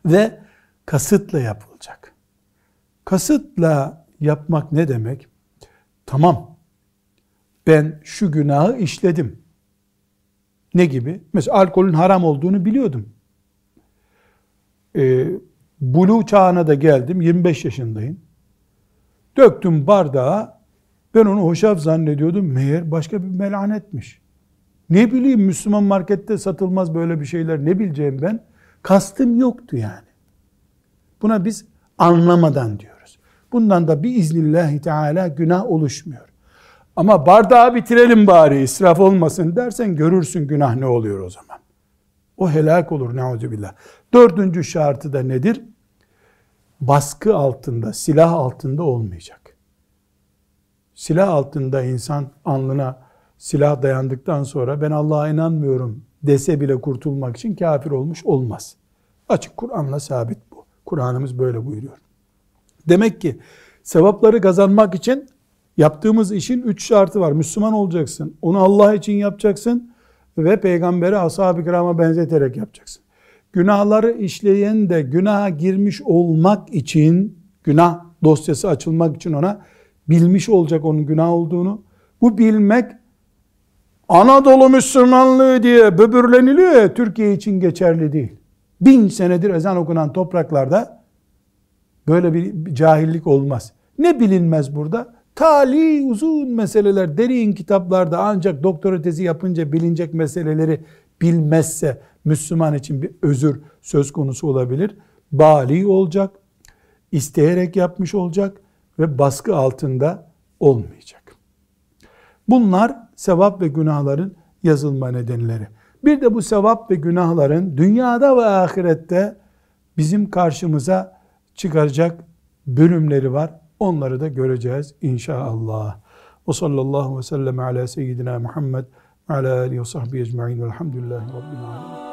ve kasıtla yapılacak. Kasıtla yapmak ne demek? Tamam, ben şu günahı işledim. Ne gibi? Mesela alkolün haram olduğunu biliyordum. Ee, Bulu çağına da geldim, 25 yaşındayım. Döktüm bardağa, ben onu hoşaf zannediyordum. Meğer başka bir melanetmiş. Ne bileyim Müslüman markette satılmaz böyle bir şeyler. Ne bileceğim ben? Kastım yoktu yani. Buna biz anlamadan diyoruz. Bundan da bir iznillahü teala günah oluşmuyor. Ama bardağı bitirelim bari israf olmasın dersen görürsün günah ne oluyor o zaman. O helak olur neuzubillah. Dördüncü şartı da nedir? Baskı altında, silah altında olmayacak. Silah altında insan alnına silah dayandıktan sonra ben Allah'a inanmıyorum dese bile kurtulmak için kafir olmuş olmaz. Açık Kur'an'la sabit bu. Kur'an'ımız böyle buyuruyor. Demek ki sevapları kazanmak için yaptığımız işin üç şartı var. Müslüman olacaksın. Onu Allah için yapacaksın ve peygamberi ashab-ı kirama benzeterek yapacaksın. Günahları işleyen de günaha girmiş olmak için, günah dosyası açılmak için ona bilmiş olacak onun günah olduğunu. Bu bilmek Anadolu Müslümanlığı diye böbürleniliyor ya Türkiye için geçerli değil. Bin senedir ezan okunan topraklarda böyle bir cahillik olmaz. Ne bilinmez burada? Tali uzun meseleler derin kitaplarda ancak doktora tezi yapınca bilinecek meseleleri bilmezse Müslüman için bir özür söz konusu olabilir. Bali olacak, isteyerek yapmış olacak ve baskı altında olmayacak. Bunlar sevap ve günahların yazılma nedenleri. Bir de bu sevap ve günahların dünyada ve ahirette bizim karşımıza çıkaracak bölümleri var. Onları da göreceğiz inşallah. Ve sallallahu ve sellem ala seyyidina Muhammed ve ala alihi ve sahbihi ecma'in velhamdülillahi rabbil alemin.